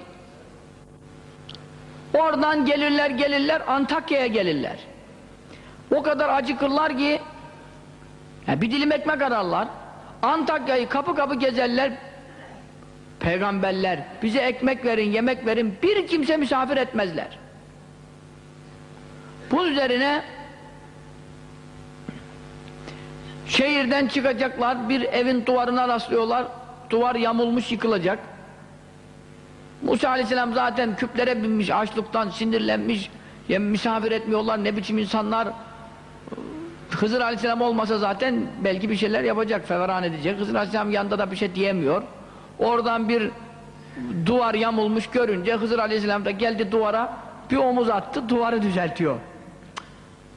Oradan gelirler gelirler Antakya'ya gelirler. O kadar acıkırlar ki yani bir dilim ekmek ararlar. Antakya'yı kapı kapı gezerler. Peygamberler bize ekmek verin, yemek verin. Bir kimse misafir etmezler. Bunun üzerine şehirden çıkacaklar. Bir evin duvarına rastlıyorlar. Duvar yamulmuş yıkılacak. Musa aleyhisselam zaten küplere binmiş açlıktan sinirlenmiş. Ya misafir etmiyorlar ne biçim insanlar. Hızır aleyhisselam olmasa zaten belki bir şeyler yapacak, feveran edecek. Hızır aleyhisselam yanında da bir şey diyemiyor. Oradan bir duvar yamulmuş görünce Hızır aleyhisselam da geldi duvara bir omuz attı, duvarı düzeltiyor.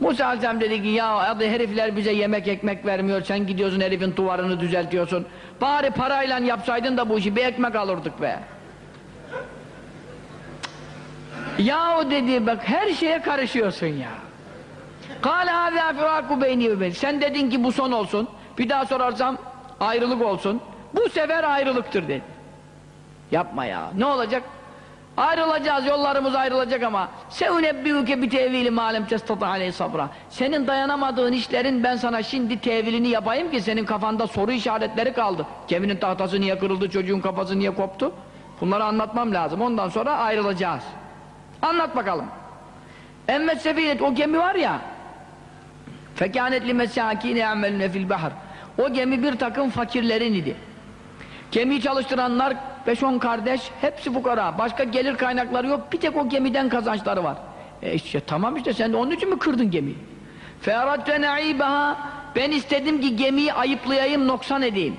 Musa aleyhisselam dedi ki ya adı herifler bize yemek ekmek vermiyor sen gidiyorsun herifin duvarını düzeltiyorsun. Bari parayla yapsaydın da bu işi bir ekmek alırdık be. Ya o dedi bak her şeye karışıyorsun ya. Kâle hâzâ firâku beyni ve beyni. Sen dedin ki bu son olsun. Bir daha sorarsam ayrılık olsun. Bu sefer ayrılıktır dedi. Yapma ya. Ne olacak? Ayrılacağız, yollarımız ayrılacak ama sevnebbiuke bi tevili malem testata aleyhi sabra. Senin dayanamadığın işlerin ben sana şimdi tevilini yapayım ki senin kafanda soru işaretleri kaldı. Geminin tahtası niye kırıldı, çocuğun kafası niye koptu? Bunları anlatmam lazım. Ondan sonra ayrılacağız. Anlat bakalım. Emmet sefinet o gemi var ya li mesâkîne ya'melune fil bahr o gemi bir takım fakirlerin idi. Gemiyi çalıştıranlar 5-10 kardeş hepsi fukara. Başka gelir kaynakları yok. Bir tek o gemiden kazançları var. E işte tamam işte sen de onun için mi kırdın gemiyi? Fe'aradte ne'ibaha ben istedim ki gemiyi ayıplayayım, noksan edeyim.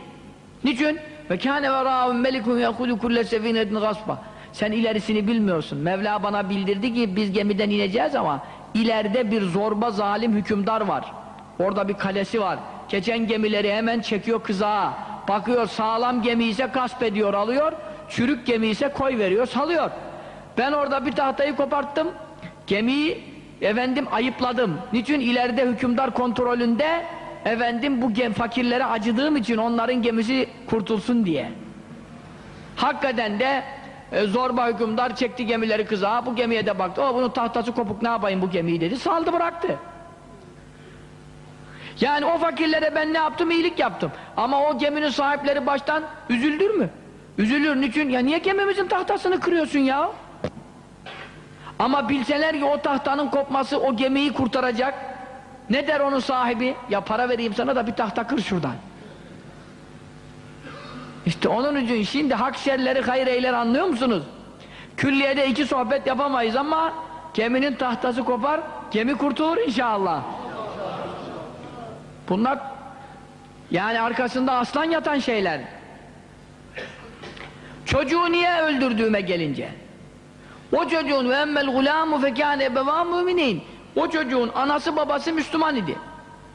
Niçin? Kâne verâhum melikun yehulü kulle sefinetin gaspa. Sen ilerisini bilmiyorsun. Mevla bana bildirdi ki biz gemiden ineceğiz ama ileride bir zorba zalim hükümdar var. Orada bir kalesi var. Geçen gemileri hemen çekiyor kızağa. Bakıyor sağlam gemi ise gasp ediyor alıyor. Çürük gemi ise koy veriyor salıyor. Ben orada bir tahtayı koparttım. Gemiyi efendim ayıpladım. Niçin? ileride hükümdar kontrolünde efendim bu gem fakirlere acıdığım için onların gemisi kurtulsun diye. Hakikaten de e, zorba hükümdar çekti gemileri kızağa, bu gemiye de baktı. O bunun tahtası kopuk ne yapayım bu gemiyi dedi. Saldı bıraktı. Yani o fakirlere ben ne yaptım? iyilik yaptım. Ama o geminin sahipleri baştan üzüldür mü? Üzülür. Niçin? Ya niye gemimizin tahtasını kırıyorsun ya? Ama bilseler ki o tahtanın kopması o gemiyi kurtaracak. Ne der onun sahibi? Ya para vereyim sana da bir tahta kır şuradan. İşte onun için şimdi hak şerleri hayır eyler anlıyor musunuz? Külliyede iki sohbet yapamayız ama geminin tahtası kopar, gemi kurtulur inşallah. Bunlar yani arkasında aslan yatan şeyler. Çocuğu niye öldürdüğüme gelince. O çocuğun ve emmel gulâmu fekâne ebevâ müminin. O çocuğun anası babası Müslüman idi.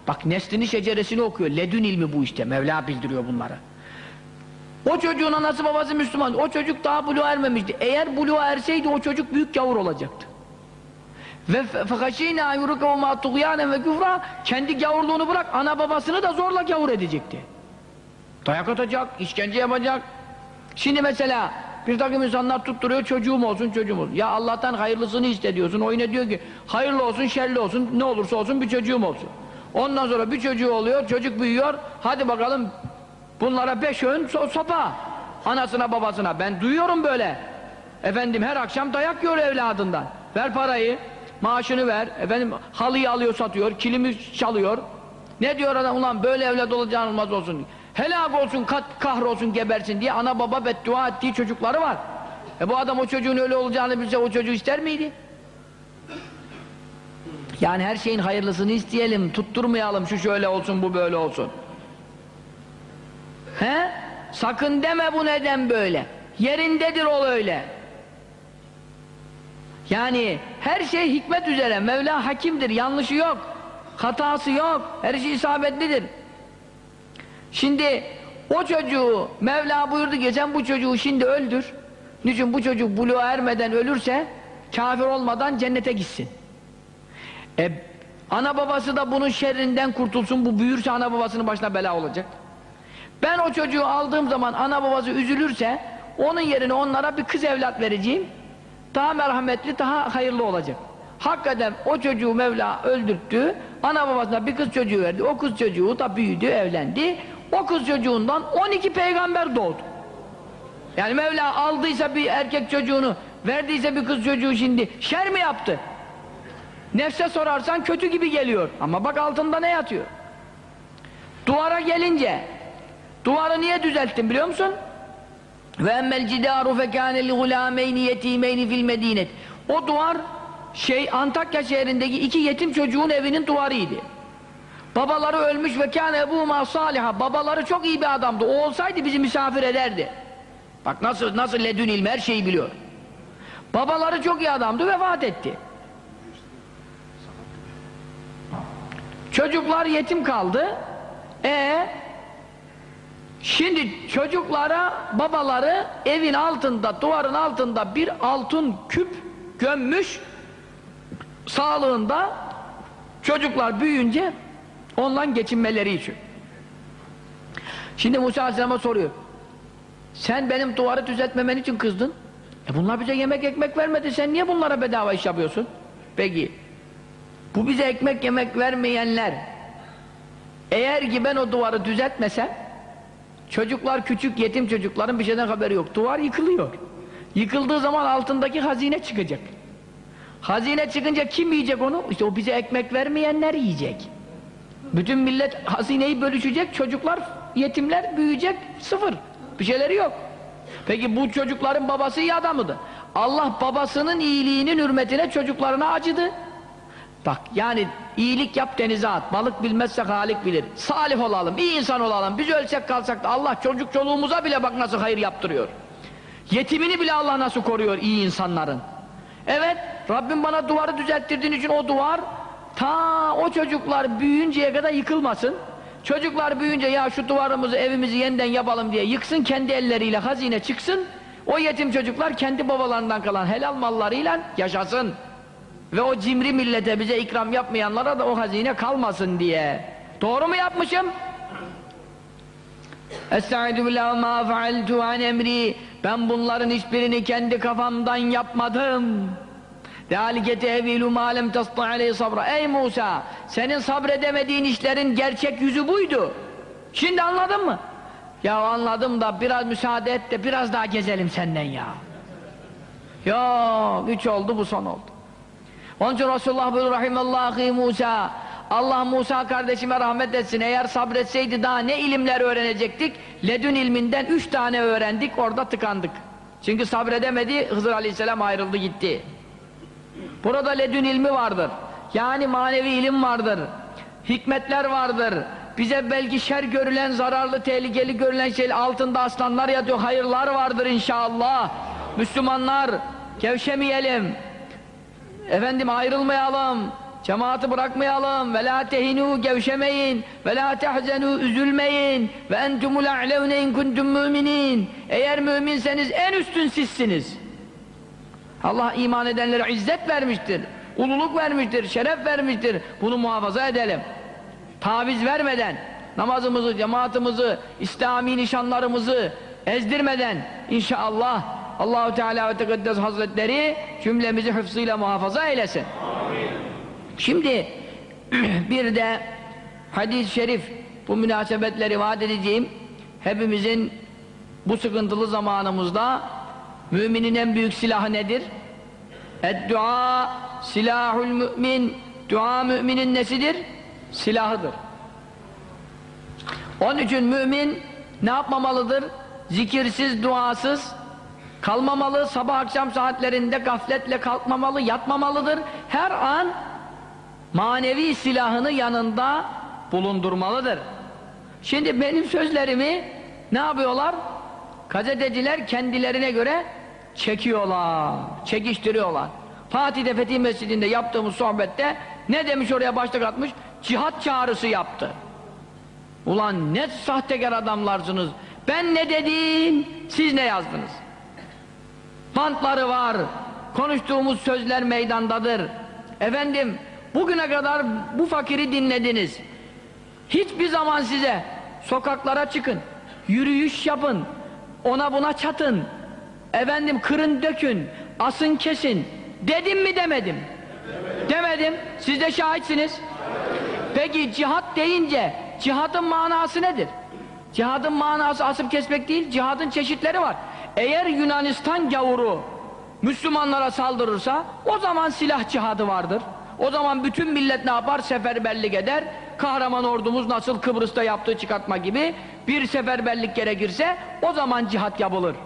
Bak neslini şeceresini okuyor. Ledün ilmi bu işte. Mevla bildiriyor bunları. O çocuğun anası babası Müslüman. O çocuk daha buluğa ermemişti. Eğer buluğa erseydi o çocuk büyük gavur olacaktı. Ve fekhaşînâ yurukavmâ tuğyânen ve küfrâ kendi gavurluğunu bırak ana babasını da zorla gavur edecekti. Dayak atacak, işkence yapacak. Şimdi mesela bir takım insanlar tutturuyor çocuğum olsun çocuğum olsun. Ya Allah'tan hayırlısını istediyorsun. O yine diyor ki hayırlı olsun şerli olsun ne olursa olsun bir çocuğum olsun. Ondan sonra bir çocuğu oluyor çocuk büyüyor. Hadi bakalım bunlara beş öğün so sopa. Anasına babasına ben duyuyorum böyle. Efendim her akşam dayak yiyor evladından. Ver parayı. Maaşını ver. Efendim halıyı alıyor satıyor. Kilimi çalıyor. Ne diyor adam ulan böyle evlat olacağın olmaz olsun. helak olsun, kat, kahrolsun, gebersin diye ana baba beddua ettiği çocukları var. E bu adam o çocuğun öyle olacağını bilse o çocuğu ister miydi? Yani her şeyin hayırlısını isteyelim, tutturmayalım şu şöyle olsun, bu böyle olsun. He? Sakın deme bu neden böyle. Yerindedir ol öyle. Yani her şey hikmet üzere. Mevla hakimdir, yanlışı yok. Hatası yok. Her şey isabetlidir. Şimdi o çocuğu Mevla buyurdu sen bu çocuğu şimdi öldür. Niçin bu çocuk buluğa ermeden ölürse kafir olmadan cennete gitsin. E, ana babası da bunun şerrinden kurtulsun. Bu büyürse ana babasının başına bela olacak. Ben o çocuğu aldığım zaman ana babası üzülürse onun yerine onlara bir kız evlat vereceğim. Daha merhametli, daha hayırlı olacak. Hakikaten o çocuğu Mevla öldürttü. Ana babasına bir kız çocuğu verdi. O kız çocuğu da büyüdü, evlendi. O kız çocuğundan 12 peygamber doğdu. Yani Mevla aldıysa bir erkek çocuğunu, verdiyse bir kız çocuğu şimdi şer mi yaptı? Nefse sorarsan kötü gibi geliyor. Ama bak altında ne yatıyor? Duvara gelince duvarı niye düzelttin biliyor musun? Ve emmel cidaru fekâne li gulâmeyni yetimeyni fil medinet. O duvar şey Antakya şehrindeki iki yetim çocuğun evinin duvarıydı. Babaları ölmüş ve kâne ebûmâ sâliha. Babaları çok iyi bir adamdı. O olsaydı bizi misafir ederdi. Bak nasıl nasıl ledün ilmi her şeyi biliyor. Babaları çok iyi adamdı vefat etti. Çocuklar yetim kaldı. E Şimdi çocuklara babaları evin altında, duvarın altında bir altın küp gömmüş sağlığında çocuklar büyüyünce ondan geçinmeleri için. Şimdi Musa Aleyhisselam'a soruyor. Sen benim duvarı düzeltmemen için kızdın. E bunlar bize yemek ekmek vermedi. Sen niye bunlara bedava iş yapıyorsun? Peki. Bu bize ekmek yemek vermeyenler eğer ki ben o duvarı düzeltmesem çocuklar küçük yetim çocukların bir şeyden haberi yok. Duvar yıkılıyor. Yıkıldığı zaman altındaki hazine çıkacak. Hazine çıkınca kim yiyecek onu? İşte o bize ekmek vermeyenler yiyecek. Bütün millet hazineyi bölüşecek, çocuklar, yetimler büyüyecek, sıfır. Bir şeyleri yok. Peki bu çocukların babası iyi adamıdı. Allah babasının iyiliğinin hürmetine çocuklarına acıdı. Bak yani iyilik yap denize at. Balık bilmezse halik bilir. Salih olalım, iyi insan olalım. Biz ölsek kalsak da Allah çocuk çoluğumuza bile bak nasıl hayır yaptırıyor. Yetimini bile Allah nasıl koruyor iyi insanların. Evet, Rabbim bana duvarı düzelttirdiğin için o duvar ta o çocuklar büyüyünceye kadar yıkılmasın. Çocuklar büyüyünce ya şu duvarımızı, evimizi yeniden yapalım diye yıksın, kendi elleriyle hazine çıksın. O yetim çocuklar kendi babalarından kalan helal mallarıyla yaşasın. Ve o cimri millete bize ikram yapmayanlara da o hazine kalmasın diye. Doğru mu yapmışım? Estaizu billahi ma fealtu an emri Ben bunların hiçbirini kendi kafamdan yapmadım. Dealiketi evilu malem tasta aleyhi sabra. Ey Musa! Senin sabredemediğin işlerin gerçek yüzü buydu. Şimdi anladın mı? Ya anladım da biraz müsaade et de biraz daha gezelim senden ya. Yok, üç oldu bu son oldu. Onun için Resulullah buyurur rahimallahi Musa. Allah Musa kardeşime rahmet etsin. Eğer sabretseydi daha ne ilimler öğrenecektik? Ledün ilminden üç tane öğrendik orada tıkandık. Çünkü sabredemedi Hızır aleyhisselam ayrıldı gitti. Burada ledün ilmi vardır. Yani manevi ilim vardır. Hikmetler vardır. Bize belki şer görülen zararlı tehlikeli görülen şey altında aslanlar yatıyor. Hayırlar vardır inşallah. Müslümanlar gevşemeyelim Efendim ayrılmayalım, cemaati bırakmayalım, ve la tehinu gevşemeyin, ve la tehzenu üzülmeyin, ve entumul a'levne in kuntum müminin. Eğer müminseniz en üstün sizsiniz. Allah iman edenlere izzet vermiştir, ululuk vermiştir, şeref vermiştir. Bunu muhafaza edelim. Taviz vermeden, namazımızı, cemaatimizi, İslami nişanlarımızı ezdirmeden inşallah Allahu Teala ve Tekaddes Hazretleri cümlemizi hıfzıyla muhafaza eylesin. Amin. Şimdi bir de hadis-i şerif bu münasebetle rivayet edeceğim hepimizin bu sıkıntılı zamanımızda müminin en büyük silahı nedir? Eddua silahul mümin dua müminin nesidir? Silahıdır. Onun için mümin ne yapmamalıdır? Zikirsiz, duasız kalmamalı, sabah akşam saatlerinde gafletle kalkmamalı, yatmamalıdır. Her an manevi silahını yanında bulundurmalıdır. Şimdi benim sözlerimi ne yapıyorlar? Gazeteciler kendilerine göre çekiyorlar, çekiştiriyorlar. Fatih'te Fetih Mescidi'nde yaptığımız sohbette ne demiş oraya başlık atmış? Cihat çağrısı yaptı. Ulan ne sahtekar adamlarsınız. Ben ne dedim, siz ne yazdınız? Bantları var, konuştuğumuz sözler meydandadır. Efendim, bugüne kadar bu fakiri dinlediniz. Hiçbir zaman size sokaklara çıkın, yürüyüş yapın, ona buna çatın, efendim kırın dökün, asın kesin, dedim mi demedim? Demedim, siz de şahitsiniz. Peki cihat deyince cihadın manası nedir? Cihadın manası asıp kesmek değil, cihadın çeşitleri var. Eğer Yunanistan gavuru Müslümanlara saldırırsa o zaman silah cihadı vardır. O zaman bütün millet ne yapar? Seferberlik eder. Kahraman ordumuz nasıl Kıbrıs'ta yaptığı çıkartma gibi bir seferberlik gerekirse o zaman cihat yapılır.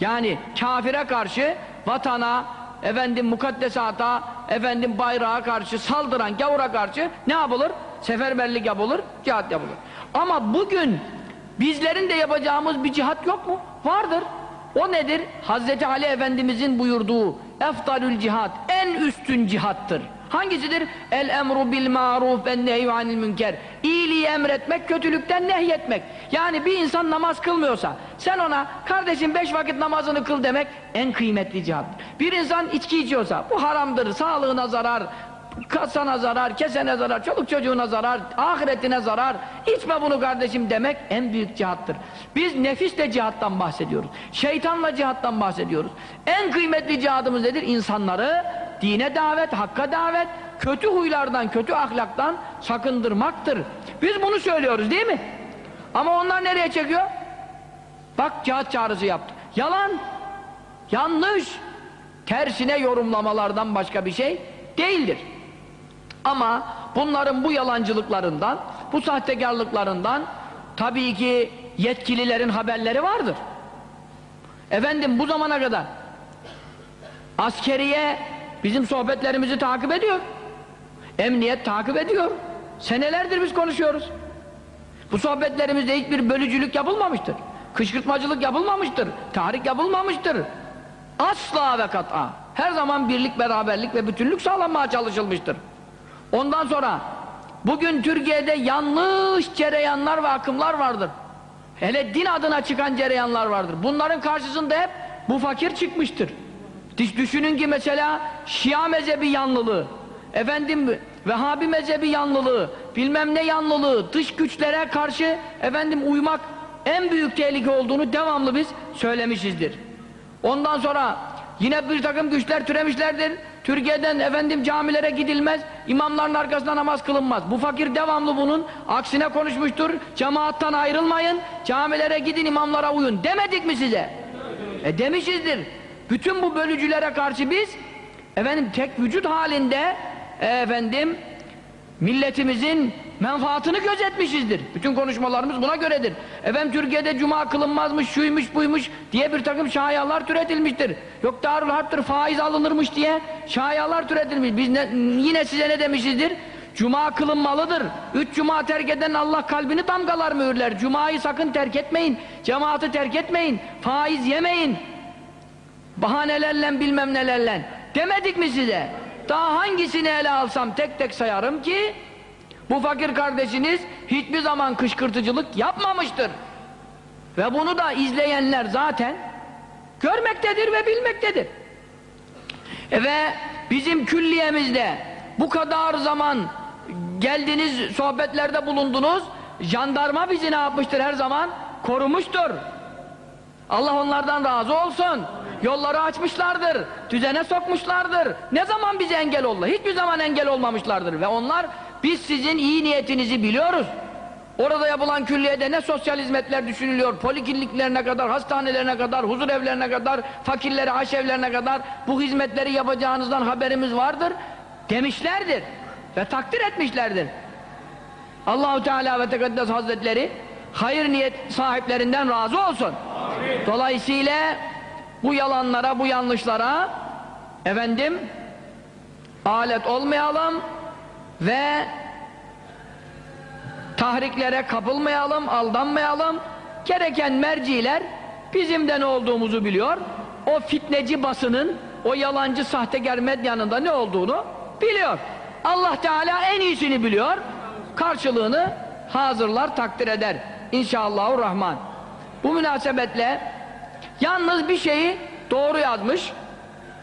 Yani kafire karşı vatana, efendim mukaddesata, efendim bayrağa karşı saldıran gavura karşı ne yapılır? Seferberlik yapılır, cihat yapılır. Ama bugün bizlerin de yapacağımız bir cihat yok mu? Vardır. O nedir? Hazreti Ali Efendimizin buyurduğu eftalül cihat, en üstün cihattır. Hangisidir? El emru bil maruf ve nehyü anil münker. İyiliği emretmek, kötülükten nehyetmek. Yani bir insan namaz kılmıyorsa, sen ona kardeşim beş vakit namazını kıl demek en kıymetli cihattır. Bir insan içki içiyorsa, bu haramdır, sağlığına zarar, kasana zarar, kesene zarar, çoluk çocuğuna zarar, ahiretine zarar, içme bunu kardeşim demek en büyük cihattır. Biz nefisle cihattan bahsediyoruz. Şeytanla cihattan bahsediyoruz. En kıymetli cihadımız nedir? İnsanları dine davet, hakka davet, kötü huylardan, kötü ahlaktan sakındırmaktır. Biz bunu söylüyoruz değil mi? Ama onlar nereye çekiyor? Bak cihat çağrısı yaptı. Yalan, yanlış, tersine yorumlamalardan başka bir şey değildir. Ama bunların bu yalancılıklarından, bu sahtekarlıklarından tabii ki yetkililerin haberleri vardır. Efendim bu zamana kadar askeriye bizim sohbetlerimizi takip ediyor. Emniyet takip ediyor. Senelerdir biz konuşuyoruz. Bu sohbetlerimizde hiçbir bölücülük yapılmamıştır. Kışkırtmacılık yapılmamıştır. Tahrik yapılmamıştır. Asla ve kat'a. Her zaman birlik, beraberlik ve bütünlük sağlanmaya çalışılmıştır. Ondan sonra bugün Türkiye'de yanlış cereyanlar ve akımlar vardır. Hele din adına çıkan cereyanlar vardır. Bunların karşısında hep bu fakir çıkmıştır. Düşünün ki mesela Şia mezhebi yanlılığı, efendim Vehhabi mezhebi yanlılığı, bilmem ne yanlılığı, dış güçlere karşı efendim uymak en büyük tehlike olduğunu devamlı biz söylemişizdir. Ondan sonra yine bir takım güçler türemişlerdir. Türkiye'den efendim camilere gidilmez, imamların arkasında namaz kılınmaz. Bu fakir devamlı bunun aksine konuşmuştur. Cemaattan ayrılmayın, camilere gidin, imamlara uyun. Demedik mi size? E demişizdir. Bütün bu bölücülere karşı biz efendim tek vücut halinde e, efendim milletimizin menfaatını gözetmişizdir. Bütün konuşmalarımız buna göredir. Efendim Türkiye'de cuma kılınmazmış, şuymuş buymuş diye bir takım şayalar türetilmiştir. Yok darul harptır, faiz alınırmış diye şayalar türetilmiş. Biz ne, yine size ne demişizdir? Cuma kılınmalıdır. Üç cuma terk eden Allah kalbini damgalar mühürler. Cumayı sakın terk etmeyin. Cemaati terk etmeyin. Faiz yemeyin. Bahanelerle bilmem nelerle. Demedik mi size? Daha hangisini ele alsam tek tek sayarım ki bu fakir kardeşiniz hiçbir zaman kışkırtıcılık yapmamıştır. Ve bunu da izleyenler zaten görmektedir ve bilmektedir. E ve bizim külliyemizde bu kadar zaman geldiniz sohbetlerde bulundunuz jandarma bizi ne yapmıştır her zaman korumuştur. Allah onlardan razı olsun. Yolları açmışlardır. Düzene sokmuşlardır. Ne zaman bize engel oldu? Hiçbir zaman engel olmamışlardır. Ve onlar biz sizin iyi niyetinizi biliyoruz. Orada yapılan külliyede ne sosyal hizmetler düşünülüyor, polikliniklerine kadar, hastanelerine kadar, huzur evlerine kadar, fakirlere, aşevlerine kadar bu hizmetleri yapacağınızdan haberimiz vardır demişlerdir ve takdir etmişlerdir. Allahu Teala ve Tekaddes Hazretleri hayır niyet sahiplerinden razı olsun. Dolayısıyla bu yalanlara, bu yanlışlara efendim alet olmayalım ve tahriklere kapılmayalım, aldanmayalım. Gereken merciler bizim de ne olduğumuzu biliyor. O fitneci basının, o yalancı sahtekar medyanın da ne olduğunu biliyor. Allah Teala en iyisini biliyor. Karşılığını hazırlar, takdir eder. İnşallahurrahman. Bu münasebetle yalnız bir şeyi doğru yazmış.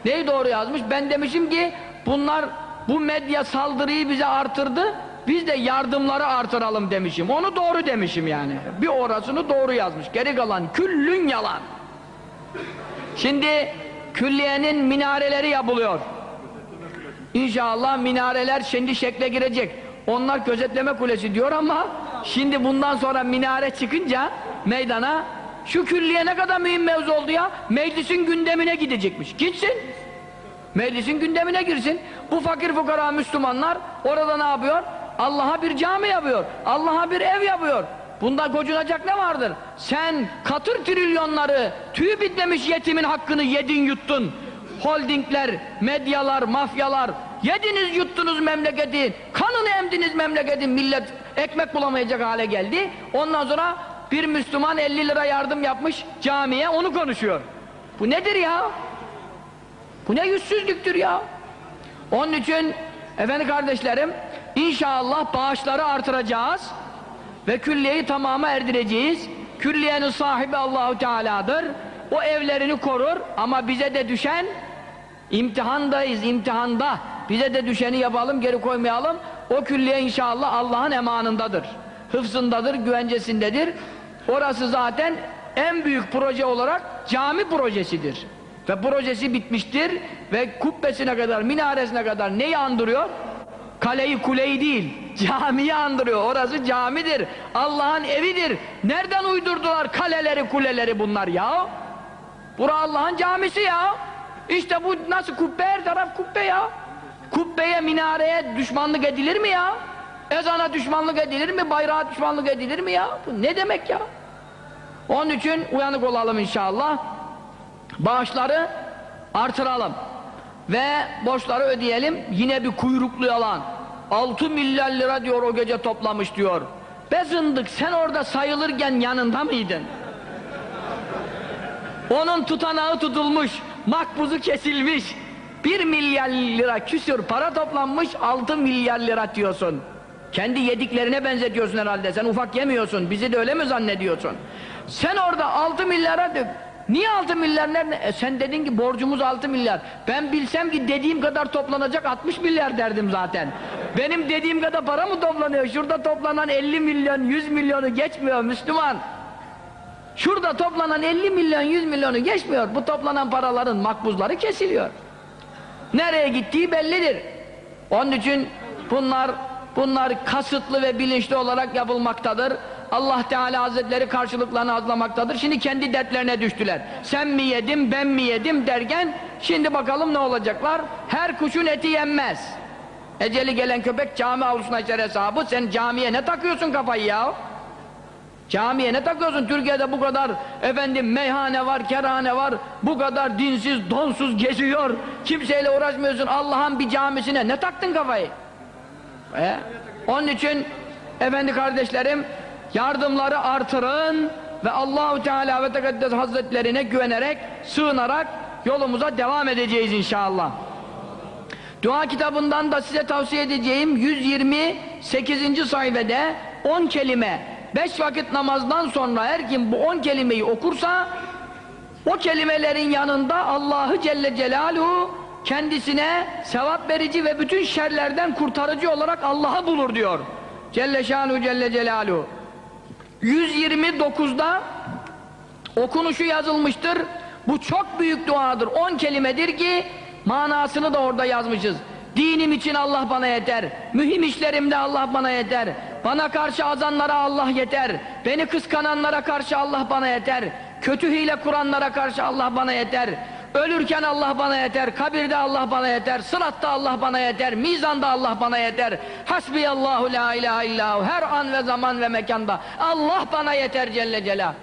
Neyi doğru yazmış? Ben demişim ki bunlar bu medya saldırıyı bize artırdı. Biz de yardımları artıralım demişim. Onu doğru demişim yani. Bir orasını doğru yazmış. Geri kalan küllün yalan. Şimdi külliyenin minareleri yapılıyor. İnşallah minareler şimdi şekle girecek. Onlar gözetleme kulesi diyor ama şimdi bundan sonra minare çıkınca meydana şu külliye ne kadar mühim mevzu oldu ya meclisin gündemine gidecekmiş. Gitsin. Meclisin gündemine girsin. Bu fakir fukara Müslümanlar orada ne yapıyor? Allah'a bir cami yapıyor. Allah'a bir ev yapıyor. Bunda gocunacak ne vardır? Sen katır trilyonları tüy bitmemiş yetimin hakkını yedin yuttun. Holdingler, medyalar, mafyalar yediniz yuttunuz memleketi. Kanını emdiniz memleketin millet ekmek bulamayacak hale geldi. Ondan sonra bir Müslüman 50 lira yardım yapmış camiye onu konuşuyor. Bu nedir ya? Bu ne yüzsüzlüktür ya? Onun için efendi kardeşlerim inşallah bağışları artıracağız ve külliyeyi tamama erdireceğiz. Külliyenin sahibi Allahu Teala'dır. O evlerini korur ama bize de düşen imtihandayız, imtihanda. Bize de düşeni yapalım, geri koymayalım. O külliye inşallah Allah'ın emanındadır. Hıfzındadır, güvencesindedir. Orası zaten en büyük proje olarak cami projesidir. Ve projesi bitmiştir ve kubbesine kadar, minaresine kadar neyi andırıyor? Kaleyi kuleyi değil, camiyi andırıyor. Orası camidir, Allah'ın evidir. Nereden uydurdular kaleleri kuleleri bunlar ya? Bura Allah'ın camisi ya. İşte bu nasıl kubbe her taraf kubbe ya. Kubbeye, minareye düşmanlık edilir mi ya? Ezana düşmanlık edilir mi? Bayrağa düşmanlık edilir mi ya? Bu ne demek ya? Onun için uyanık olalım inşallah. Bağışları artıralım. Ve borçları ödeyelim. Yine bir kuyruklu yalan. 6 milyar lira diyor o gece toplamış diyor. Be zındık sen orada sayılırken yanında mıydın? Onun tutanağı tutulmuş, makbuzu kesilmiş. 1 milyar lira küsür para toplanmış, 6 milyar lira diyorsun. Kendi yediklerine benzetiyorsun herhalde. Sen ufak yemiyorsun. Bizi de öyle mi zannediyorsun? Sen orada 6 milyara dök. Niye 6 milyar? E sen dedin ki borcumuz 6 milyar. Ben bilsem ki dediğim kadar toplanacak 60 milyar derdim zaten. Benim dediğim kadar para mı toplanıyor? Şurada toplanan 50 milyon, 100 milyonu geçmiyor Müslüman. Şurada toplanan 50 milyon, 100 milyonu geçmiyor. Bu toplanan paraların makbuzları kesiliyor. Nereye gittiği bellidir. Onun için bunlar bunlar kasıtlı ve bilinçli olarak yapılmaktadır. Allah Teala Hazretleri karşılıklarını azlamaktadır. Şimdi kendi dertlerine düştüler. Sen mi yedim, ben mi yedim derken şimdi bakalım ne olacaklar? Her kuşun eti yenmez. Eceli gelen köpek cami avlusuna içer hesabı. Sen camiye ne takıyorsun kafayı ya? Camiye ne takıyorsun? Türkiye'de bu kadar efendim meyhane var, kerhane var. Bu kadar dinsiz, donsuz geziyor. Kimseyle uğraşmıyorsun. Allah'ın bir camisine ne taktın kafayı? E? Onun için efendi kardeşlerim yardımları artırın ve Allahu Teala ve Tekaddes Hazretlerine güvenerek, sığınarak yolumuza devam edeceğiz inşallah. Dua kitabından da size tavsiye edeceğim 128. sayfede 10 kelime 5 vakit namazdan sonra her kim bu 10 kelimeyi okursa o kelimelerin yanında Allah'ı Celle Celaluhu kendisine sevap verici ve bütün şerlerden kurtarıcı olarak Allah'ı bulur diyor. Celle Şanuhu Celle Celaluhu. 129'da okunuşu yazılmıştır. Bu çok büyük duadır. 10 kelimedir ki manasını da orada yazmışız. Dinim için Allah bana yeter. Mühim işlerimde Allah bana yeter. Bana karşı azanlara Allah yeter. Beni kıskananlara karşı Allah bana yeter. Kötü hile kuranlara karşı Allah bana yeter. Ölürken Allah bana yeter, kabirde Allah bana yeter, sıratta Allah bana yeter, mizanda Allah bana yeter. Hasbiyallahu la ilahe illahu. Her an ve zaman ve mekanda Allah bana yeter Celle Celal.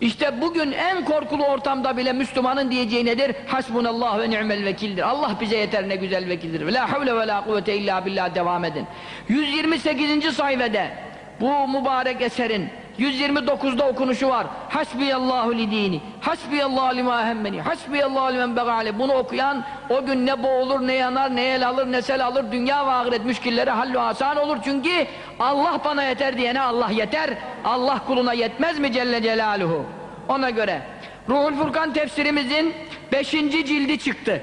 İşte bugün en korkulu ortamda bile Müslümanın diyeceği nedir? Hasbunallah ve ni'mel vekildir. Allah bize yeter ne güzel vekildir. Ve la havle ve la kuvvete illa billah devam edin. 128. sayfede bu mübarek eserin 129'da okunuşu var. Hasbiyallahu li dini. Hasbiyallahu lima hemmeni. Hasbiyallahu limen begale. Bunu okuyan o gün ne boğulur, ne yanar, ne el alır, ne sel alır. Dünya ve ahiret müşkilleri hallu asan olur. Çünkü Allah bana yeter diyene Allah yeter. Allah kuluna yetmez mi Celle Celaluhu? Ona göre Ruhul Furkan tefsirimizin 5. cildi çıktı.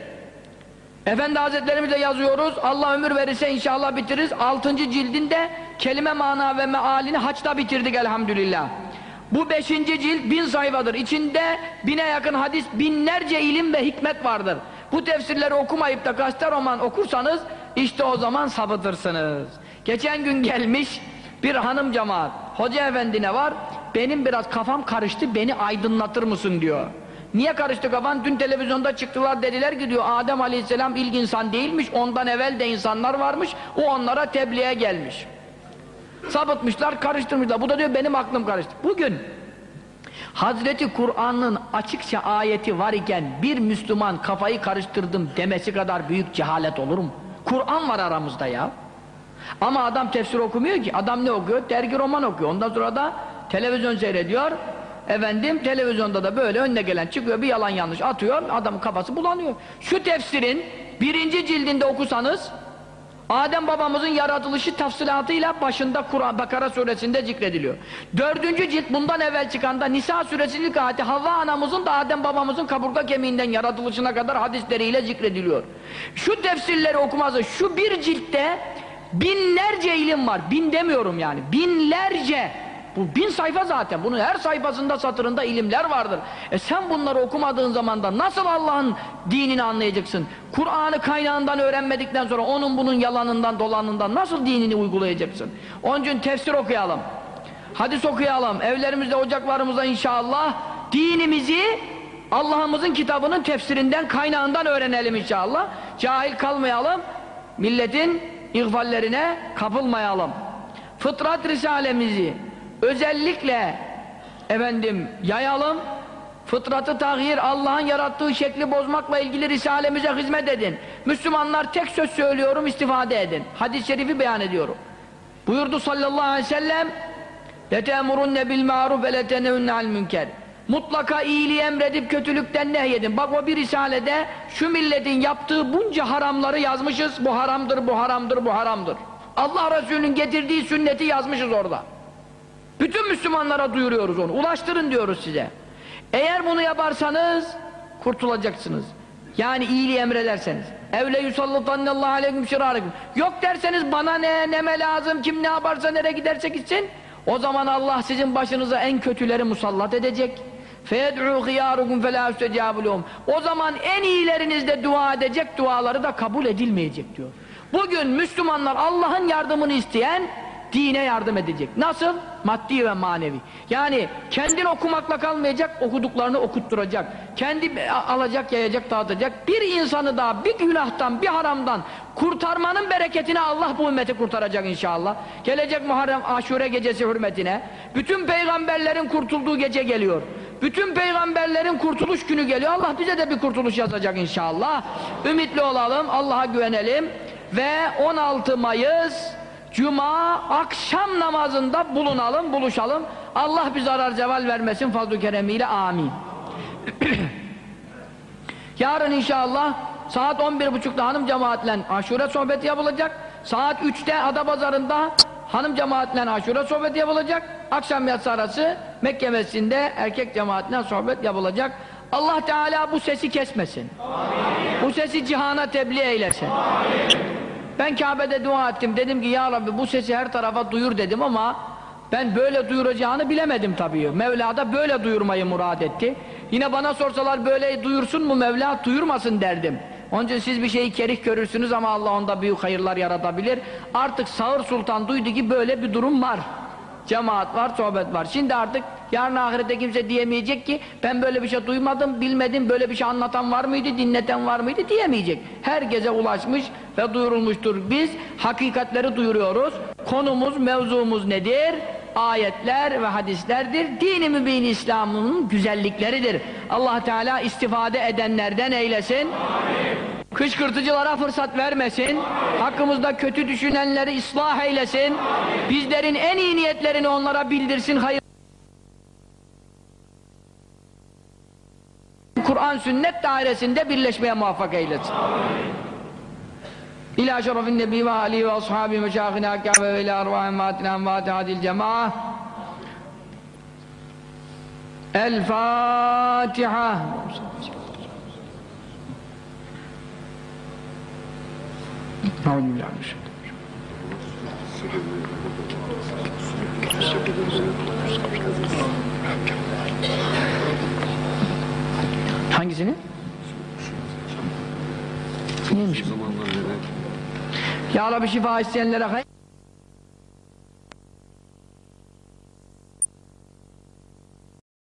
Efendi Hazretlerimize yazıyoruz. Allah ömür verirse inşallah bitiririz. 6. cildinde kelime mana ve mealini haçta bitirdik elhamdülillah. Bu 5. cilt bin sayfadır. İçinde bine yakın hadis, binlerce ilim ve hikmet vardır. Bu tefsirleri okumayıp da gazete roman okursanız işte o zaman sapıtırsınız. Geçen gün gelmiş bir hanım cemaat. Hoca efendi ne var? Benim biraz kafam karıştı, beni aydınlatır mısın diyor. Niye karıştı kafan? Dün televizyonda çıktılar dediler ki diyor Adem Aleyhisselam ilk insan değilmiş, ondan evvel de insanlar varmış, o onlara tebliğe gelmiş. Sapıtmışlar, karıştırmışlar. Bu da diyor benim aklım karıştı. Bugün Hazreti Kur'an'ın açıkça ayeti var iken bir Müslüman kafayı karıştırdım demesi kadar büyük cehalet olur mu? Kur'an var aramızda ya. Ama adam tefsir okumuyor ki. Adam ne okuyor? Dergi roman okuyor. Ondan sonra da televizyon seyrediyor. Efendim televizyonda da böyle önüne gelen çıkıyor bir yalan yanlış atıyor. Adamın kafası bulanıyor. Şu tefsirin birinci cildinde okusanız Adem babamızın yaratılışı tafsilatıyla başında Kur'an Bakara suresinde zikrediliyor. Dördüncü cilt bundan evvel çıkan da Nisa suresinin ilk ayeti Havva anamızın da Adem babamızın kaburga kemiğinden yaratılışına kadar hadisleriyle zikrediliyor. Şu tefsirleri okuması şu bir ciltte binlerce ilim var. Bin demiyorum yani. Binlerce. Bu bin sayfa zaten. Bunun her sayfasında satırında ilimler vardır. E sen bunları okumadığın zaman da nasıl Allah'ın dinini anlayacaksın? Kur'an'ı kaynağından öğrenmedikten sonra onun bunun yalanından dolanından nasıl dinini uygulayacaksın? Onun için tefsir okuyalım. Hadis okuyalım. Evlerimizde, ocaklarımızda inşallah dinimizi Allah'ımızın kitabının tefsirinden, kaynağından öğrenelim inşallah. Cahil kalmayalım. Milletin ihvallerine kapılmayalım. Fıtrat risalemizi özellikle efendim yayalım fıtratı tahir Allah'ın yarattığı şekli bozmakla ilgili risalemize hizmet edin. Müslümanlar tek söz söylüyorum istifade edin. Hadis-i şerifi beyan ediyorum. Buyurdu sallallahu aleyhi ve sellem letemurunne bil maruf ve letenevunne al münker. Mutlaka iyiliği emredip kötülükten nehyedin. Bak o bir risalede şu milletin yaptığı bunca haramları yazmışız. Bu haramdır bu haramdır bu haramdır. Allah Resulü'nün getirdiği sünneti yazmışız orada. Bütün Müslümanlara duyuruyoruz onu. Ulaştırın diyoruz size. Eğer bunu yaparsanız kurtulacaksınız. Yani iyiliği emrederseniz. Evle yusallatannallahu aleyküm şirarikum. Yok derseniz bana ne, neme lazım, kim ne yaparsa nereye giderse gitsin. O zaman Allah sizin başınıza en kötüleri musallat edecek. فَيَدْعُوا خِيَارُكُمْ فَلَا اُسْتَجَابُ O zaman en iyilerinizde dua edecek duaları da kabul edilmeyecek diyor. Bugün Müslümanlar Allah'ın yardımını isteyen dine yardım edecek. Nasıl? Maddi ve manevi. Yani kendin okumakla kalmayacak, okuduklarını okutturacak. Kendi alacak, yayacak, dağıtacak. Bir insanı daha bir günahtan, bir haramdan kurtarmanın bereketini Allah bu ümmeti kurtaracak inşallah. Gelecek Muharrem Aşure gecesi hürmetine. Bütün peygamberlerin kurtulduğu gece geliyor. Bütün peygamberlerin kurtuluş günü geliyor. Allah bize de bir kurtuluş yazacak inşallah. Ümitli olalım, Allah'a güvenelim. Ve 16 Mayıs Cuma akşam namazında bulunalım, buluşalım. Allah bir zarar ceval vermesin fazl-ı keremiyle. Amin. Yarın inşallah saat 11.30'da hanım cemaatle aşure sohbeti yapılacak. Saat 3'te Adapazarı'nda hanım cemaatle aşure sohbeti yapılacak. Akşam yatsı arası Mekke Mescidinde erkek cemaatle sohbet yapılacak. Allah Teala bu sesi kesmesin. Amin. Bu sesi cihana tebliğ eylesin. Amin. Ben Kabe'de dua ettim. Dedim ki ya Rabbi bu sesi her tarafa duyur dedim ama ben böyle duyuracağını bilemedim tabii. Mevla da böyle duyurmayı murad etti. Yine bana sorsalar böyle duyursun mu Mevla duyurmasın derdim. Onun için siz bir şeyi kerih görürsünüz ama Allah onda büyük hayırlar yaratabilir. Artık Sağır Sultan duydu ki böyle bir durum var. Cemaat var, sohbet var. Şimdi artık Yarın ahirette kimse diyemeyecek ki ben böyle bir şey duymadım, bilmedim, böyle bir şey anlatan var mıydı, dinleten var mıydı diyemeyecek. Herkese ulaşmış ve duyurulmuştur. Biz hakikatleri duyuruyoruz. Konumuz, mevzumuz nedir? Ayetler ve hadislerdir. Dini mübin İslam'ın güzellikleridir. Allah Teala istifade edenlerden eylesin. Kışkırtıcılara fırsat vermesin. Hakkımızda kötü düşünenleri ıslah eylesin. Bizlerin en iyi niyetlerini onlara bildirsin. Hayır. Kur'an sünnet dairesinde birleşmeye muvaffak eylesin. İlâ şerefin nebi ve alihi ve ashabi meşâhine kâbe ve ilâ arvâhin vâtina envâti hadil cemaah. El Fatiha. Hangisini? Neymiş? Ya Rabbi şifa isteyenlere hayır.